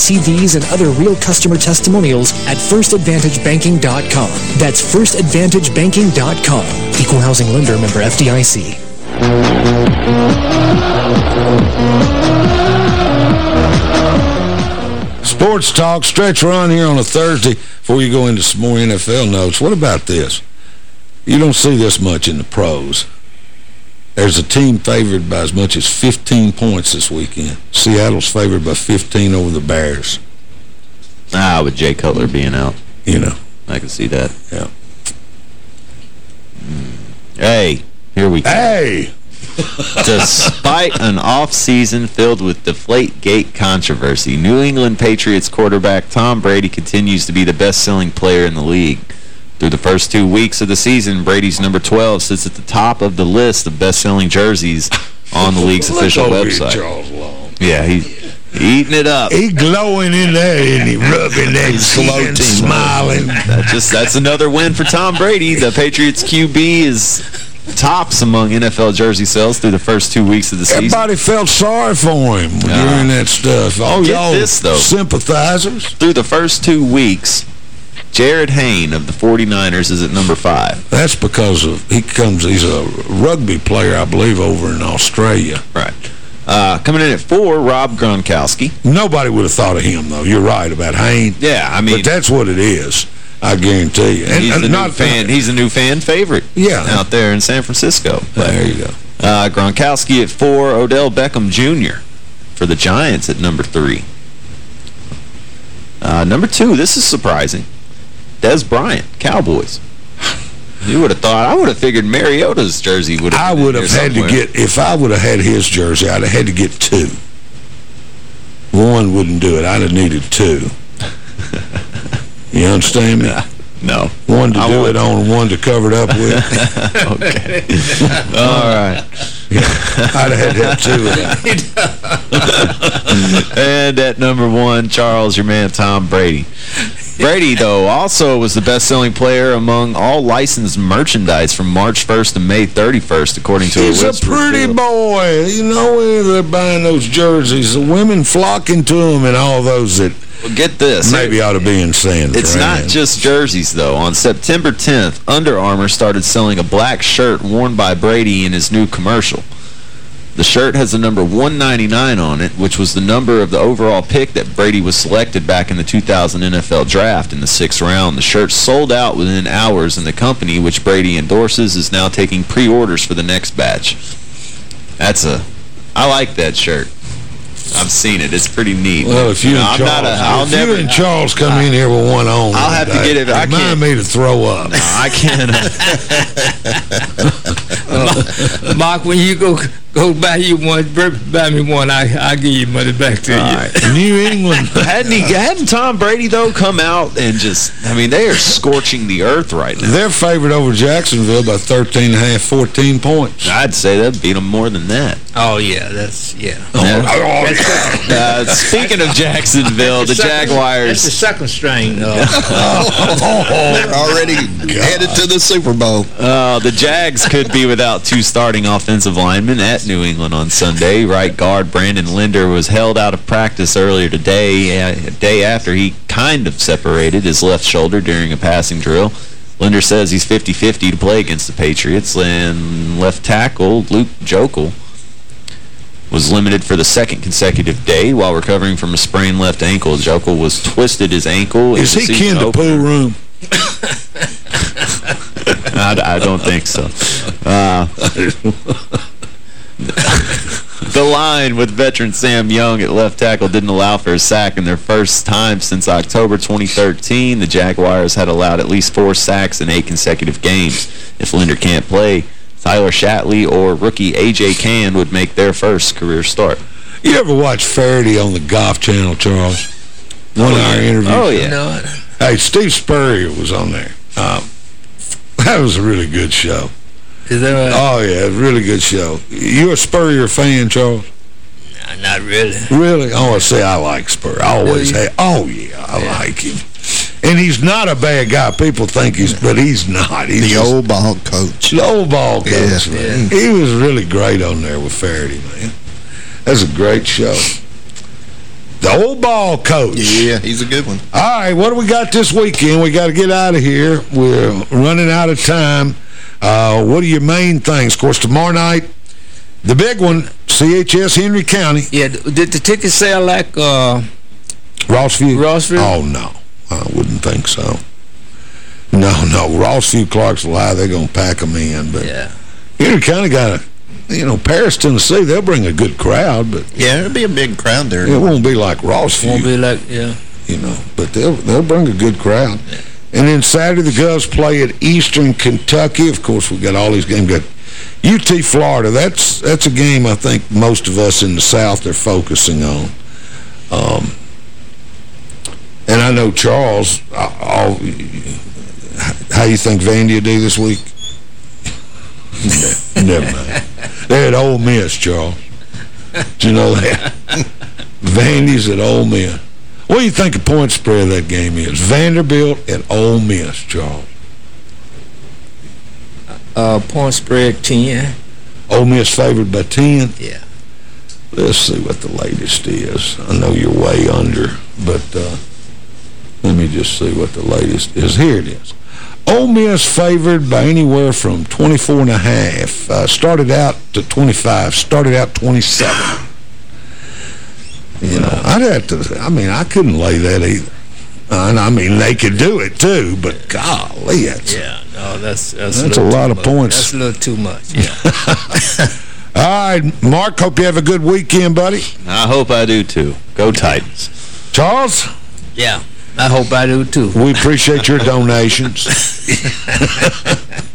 See these and other real customer testimonials at firstadvantagebanking.com. That's firstadvantagebanking.com. Equal housing lender member FDIC. Sports Talk, stretch run here on a Thursday before you go into some more NFL notes. What about this? You don't see this much in the pros. There's a team favored by as much as 15 points this weekend. Seattle's favored by 15 over the Bears. Ah, with Jay Cutler being out. You know. I can see that. Yeah. Hey, here we go. Hey! [laughs] [laughs] Despite an offseason filled with Deflategate controversy, New England Patriots quarterback Tom Brady continues to be the best-selling player in the league. Through the first two weeks of the season, Brady's number 12 sits at the top of the list of best-selling jerseys on the league's [laughs] official Look over here, website. Charles Long. Yeah, he's eating it up. He glowing in there and he rubbing that slow and smiling. That just that's another win for Tom Brady. The Patriots QB is tops among NFL jersey sales through the first two weeks of the season. Everybody felt sorry for him during that stuff. Oh, y'all sympathizers. Through the first two weeks, Jarryd Hayne of the 49ers is at number five. That's because of he comes, he's a rugby player, I believe, over in Australia. Right. Uh, coming in at four, Rob Gronkowski. Nobody would have thought of him, though. You're right about Hayne. Yeah, I mean... But that's what it is, I guarantee you. And, he's, and the not new fan, he's a new fan favorite Yeah. out there in San Francisco. But, There you go. Uh, Gronkowski at four, Odell Beckham Jr. for the Giants at number three. Uh, number two, this is surprising. Dez Bryant, Cowboys. You would have thought, I would have figured Mariota's jersey would have I would have had to get, if I would have had his jersey, I'd have had to get two. One wouldn't do it. I'd have needed two. You understand me? [laughs] No. One to I do want- it on, one to cover it up with. [laughs] okay. All right. [laughs] I'd have had to have two of that. and at number one, Charles, your man Tom Brady. Brady, [laughs] though, also was the best-selling player among all licensed merchandise from March 1st to May 31st, according to a. He's a a pretty Field. boy. You know, they're buying those jerseys. The women flocking to him and all those that Well, get this. maybe ought to be in San It's not just jerseys, though. On September 10th, Under Armour started selling a black shirt worn by Brady in his new commercial. The shirt has the number 199 on it, which was the number of the overall pick that Brady was selected back in the 2000 NFL Draft in the sixth round. The shirt sold out within hours, and the company, which Brady endorses, is now taking pre-orders for the next batch. That's a... I like that shirt. I've seen it. It's pretty neat. Well, if you, know, and I'm Charles, not a, I'll if never, you and Charles come in here with one on, I'll have to get day, it- I Remind can't- me to throw up. No, I can't. [laughs] Uh, Mark, when you go go buy you one, buy me one, I I'll give you money back to you. New England. [laughs] hadn't he, hadn't Tom Brady though come out and just? I mean, they are scorching the earth right now. They're favored over Jacksonville by 13 and a half, 14 points. I'd say that'd beat them more than that. Oh yeah, that's yeah. Uh, speaking of Jacksonville, the Jaguars. That's the second string. though. [laughs] They're already headed to the Super Bowl. Uh, the Jags could be without two starting offensive linemen at New England on Sunday. Right guard Brandon Linder was held out of practice earlier today, uh, a day after he kind of separated his left shoulder during a passing drill. Linder says he's 50-50 to play against the Patriots. And left tackle Luke Joeckel was limited for the second consecutive day while recovering from a sprained left ankle. Jokel was twisted his ankle. Is he kin to pool room? [laughs] I, I, don't think so. Uh, [laughs] the line with veteran Sam Young at left tackle didn't allow for a sack in their first time since October 2013. The Jaguars had allowed at least four sacks in eight consecutive games. If Linder can't play, Tyler Shatley or rookie A.J. Cann would make their first career start. You ever watch Feherty on the Golf Channel, Charles? One oh, of our yeah. interviews. Oh, yeah. No, Hey, Steve Spurrier was on there. Um, [laughs] that was a really good show. Is that right? Oh, yeah, really good show. You a Spurrier fan, Charles? Nah, not really. Really? Oh, I say I like Spurrier. I always have. Oh, yeah, I yeah. like him. And he's not a bad guy. People think he's, but he's not. He's the just, old ball coach. The old ball coach, yeah. man. Yeah. He was really great on there with Feherty, man. That's a great show. The old ball coach. Yeah, he's a good one. All right, what do we got this weekend? We got to get out of here. We're running out of time. Uh, what are your main things? Of course, tomorrow night, the big one, CHS Henry County. Yeah, did the tickets sell like uh, Rossview? Rossview? Oh, no. I wouldn't think so. No, no. Rossview, Clarksville High, they're going to pack them in. But yeah. Henry County got a you know, Paris, Tennessee, they'll bring a good crowd, but yeah, it'll be a big crowd there. It won't be like Rossview. Won't be like yeah. You know, but they'll they'll bring a good crowd. Yeah. And then Saturday the Govs play at Eastern Kentucky. Of course, we've got all these games. Got UT Florida. That's that's a game I think most of us in the South are focusing on. Um, and I know Charles. I'll, how you think Vandy will do this week? [laughs] Never mind. They're at Ole Miss, Charles. Do you know that? [laughs] Vandy's at Ole Miss. What do you think the point spread of that game is? Vanderbilt and Ole Miss, Charles. Uh, point spread 10. Ole Miss favored by 10? Yeah. Let's see what the latest is. I know you're way under, but uh, let me just see what the latest is. Here it is. Ole Miss favored by anywhere from 24 and a half. Uh, started out to 25. Started out 27. You know, I'd have to, I mean, I couldn't lay that either. Uh, and I mean, they could do it too, but golly, that's... Yeah, no, that's... That's, that's a, a lot of much. points. That's a little too much, yeah. [laughs] All right, Mark, hope you have a good weekend, buddy. I hope I do, too. Go Titans. Charles? Yeah. I hope I do, too. We appreciate your donations. [laughs]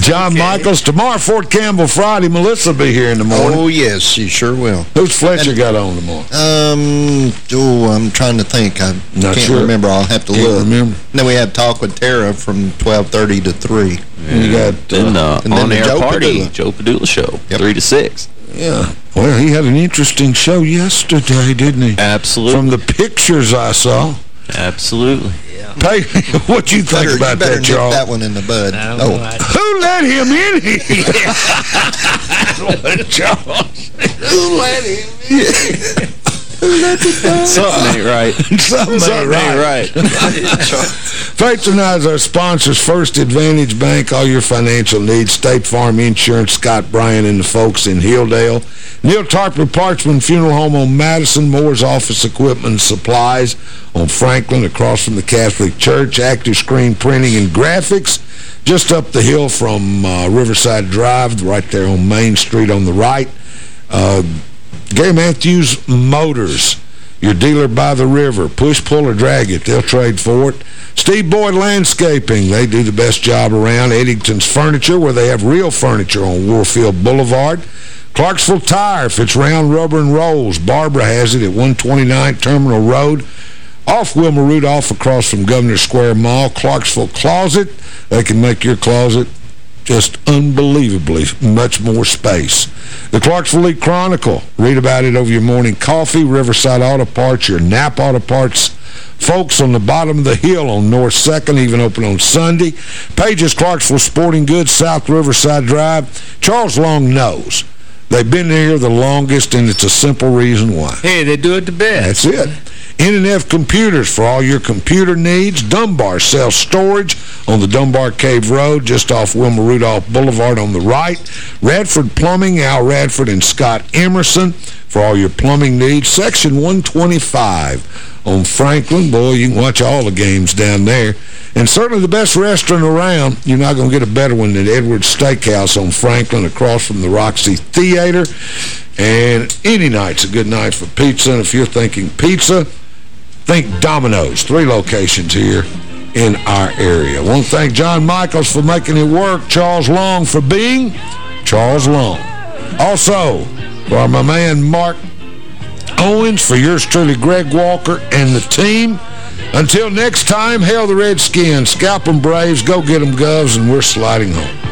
John okay. Michaels. Tomorrow, Fort Campbell Friday. Melissa will be here in the morning. Oh, yes, she sure will. Who's Fletcher and, got on tomorrow? Um, oh, I'm trying to think. I Not can't sure. remember. I'll have to can't look. remember. And then we have Talk with Tara from 12.30 to 3. Yeah. You got then, uh, and then on-air Joe party, Padula. Joe Padula Show, Yep. 3 to 6. Yeah. Well, he had an interesting show yesterday, didn't he? Absolutely. From the pictures I saw. Absolutely. Yeah. Hey, [laughs] what you think Better, about you better that, Charles? that one in the bud. I don't Oh, Who let him in here? [laughs] Charles. Who let him in? [laughs] Something ain't [laughs] right. Something, Something ain't ain't right. right. [laughs] Patronize our sponsors, First Advantage Bank, all your financial needs, State Farm Insurance, Scott Bryan and the folks in Hilldale, Neal Tarpley Parchman Funeral Home on Madison, Moore's Office Equipment and Supplies on Franklin, across from the Catholic Church, Active Screen Printing and Graphics, just up the hill from uh, Riverside Drive, right there on Main Street on the right. Uh, Gary Matthews Motors, your dealer by the river. Push, pull, or drag it. They'll trade for it. Steve Boyd Landscaping. They do the best job around. Eddington's Furniture, where they have real furniture on Warfield Boulevard. Clarksville Tire, if it's round rubber and rolls. Barbara has it at 129 Terminal Road. Off Wilma Rudolph across from Governor Square Mall. Clarksville Closet. They can make your closet just unbelievably much more space. The Clarksville Leaf-Chronicle. Read about it over your morning coffee. Riverside Auto Parts, your NAPA Auto Parts. Folks on the bottom of the hill on North 2nd, even open on Sunday. Pages Clarksville Sporting Goods, South Riverside Drive. Charles Long knows. They've been here the longest, and it's a simple reason why. Hey, they do it the best. That's it. NNF Computers for all your computer needs. Dunbar Self-Storage on the Dunbar Cave Road, just off Wilma Rudolph Boulevard on the right. Radford Plumbing, Al Radford and Scott Emerson for all your plumbing needs. Section 125 on Franklin. Boy, you can watch all the games down there. And certainly the best restaurant around. You're not going to get a better one than Edwards Steakhouse on Franklin across from the Roxy Theater. And any night's a good night for pizza. And if you're thinking pizza, think Domino's. Three locations here in our area. I want to thank John Michaels for making it work. Charles Long for being Charles Long. Also, for my man Mark Owens, for yours truly, Greg Walker, and the team. Until next time, hail the Redskins, scalp them Braves, go get them Govs, and we're sliding home.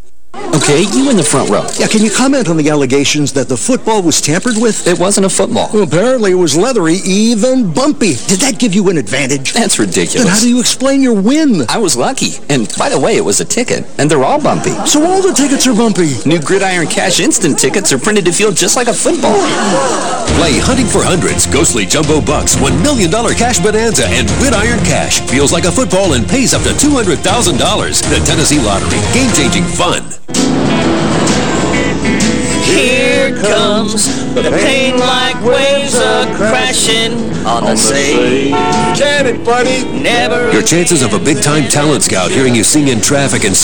Okay, you in the front row. Yeah, can you comment on the allegations that the football was tampered with? It wasn't a football. Well, apparently it was leathery, even bumpy. Did that give you an advantage? That's ridiculous. Then how do you explain your win? I was lucky. And by the way, it was a ticket, and they're all bumpy. So all the tickets are bumpy? New Gridiron Cash Instant tickets are printed to feel just like a football. Play Hunting for Hundreds, Ghostly Jumbo Bucks, $1 million cash bonanza, and Gridiron Cash. Feels like a football and pays up to $200,000. The Tennessee Lottery. Game-changing fun. Here comes the pain like waves are crashing on the sea. Get it, buddy. Never Your chances of a big-time talent scout hearing you sing in traffic and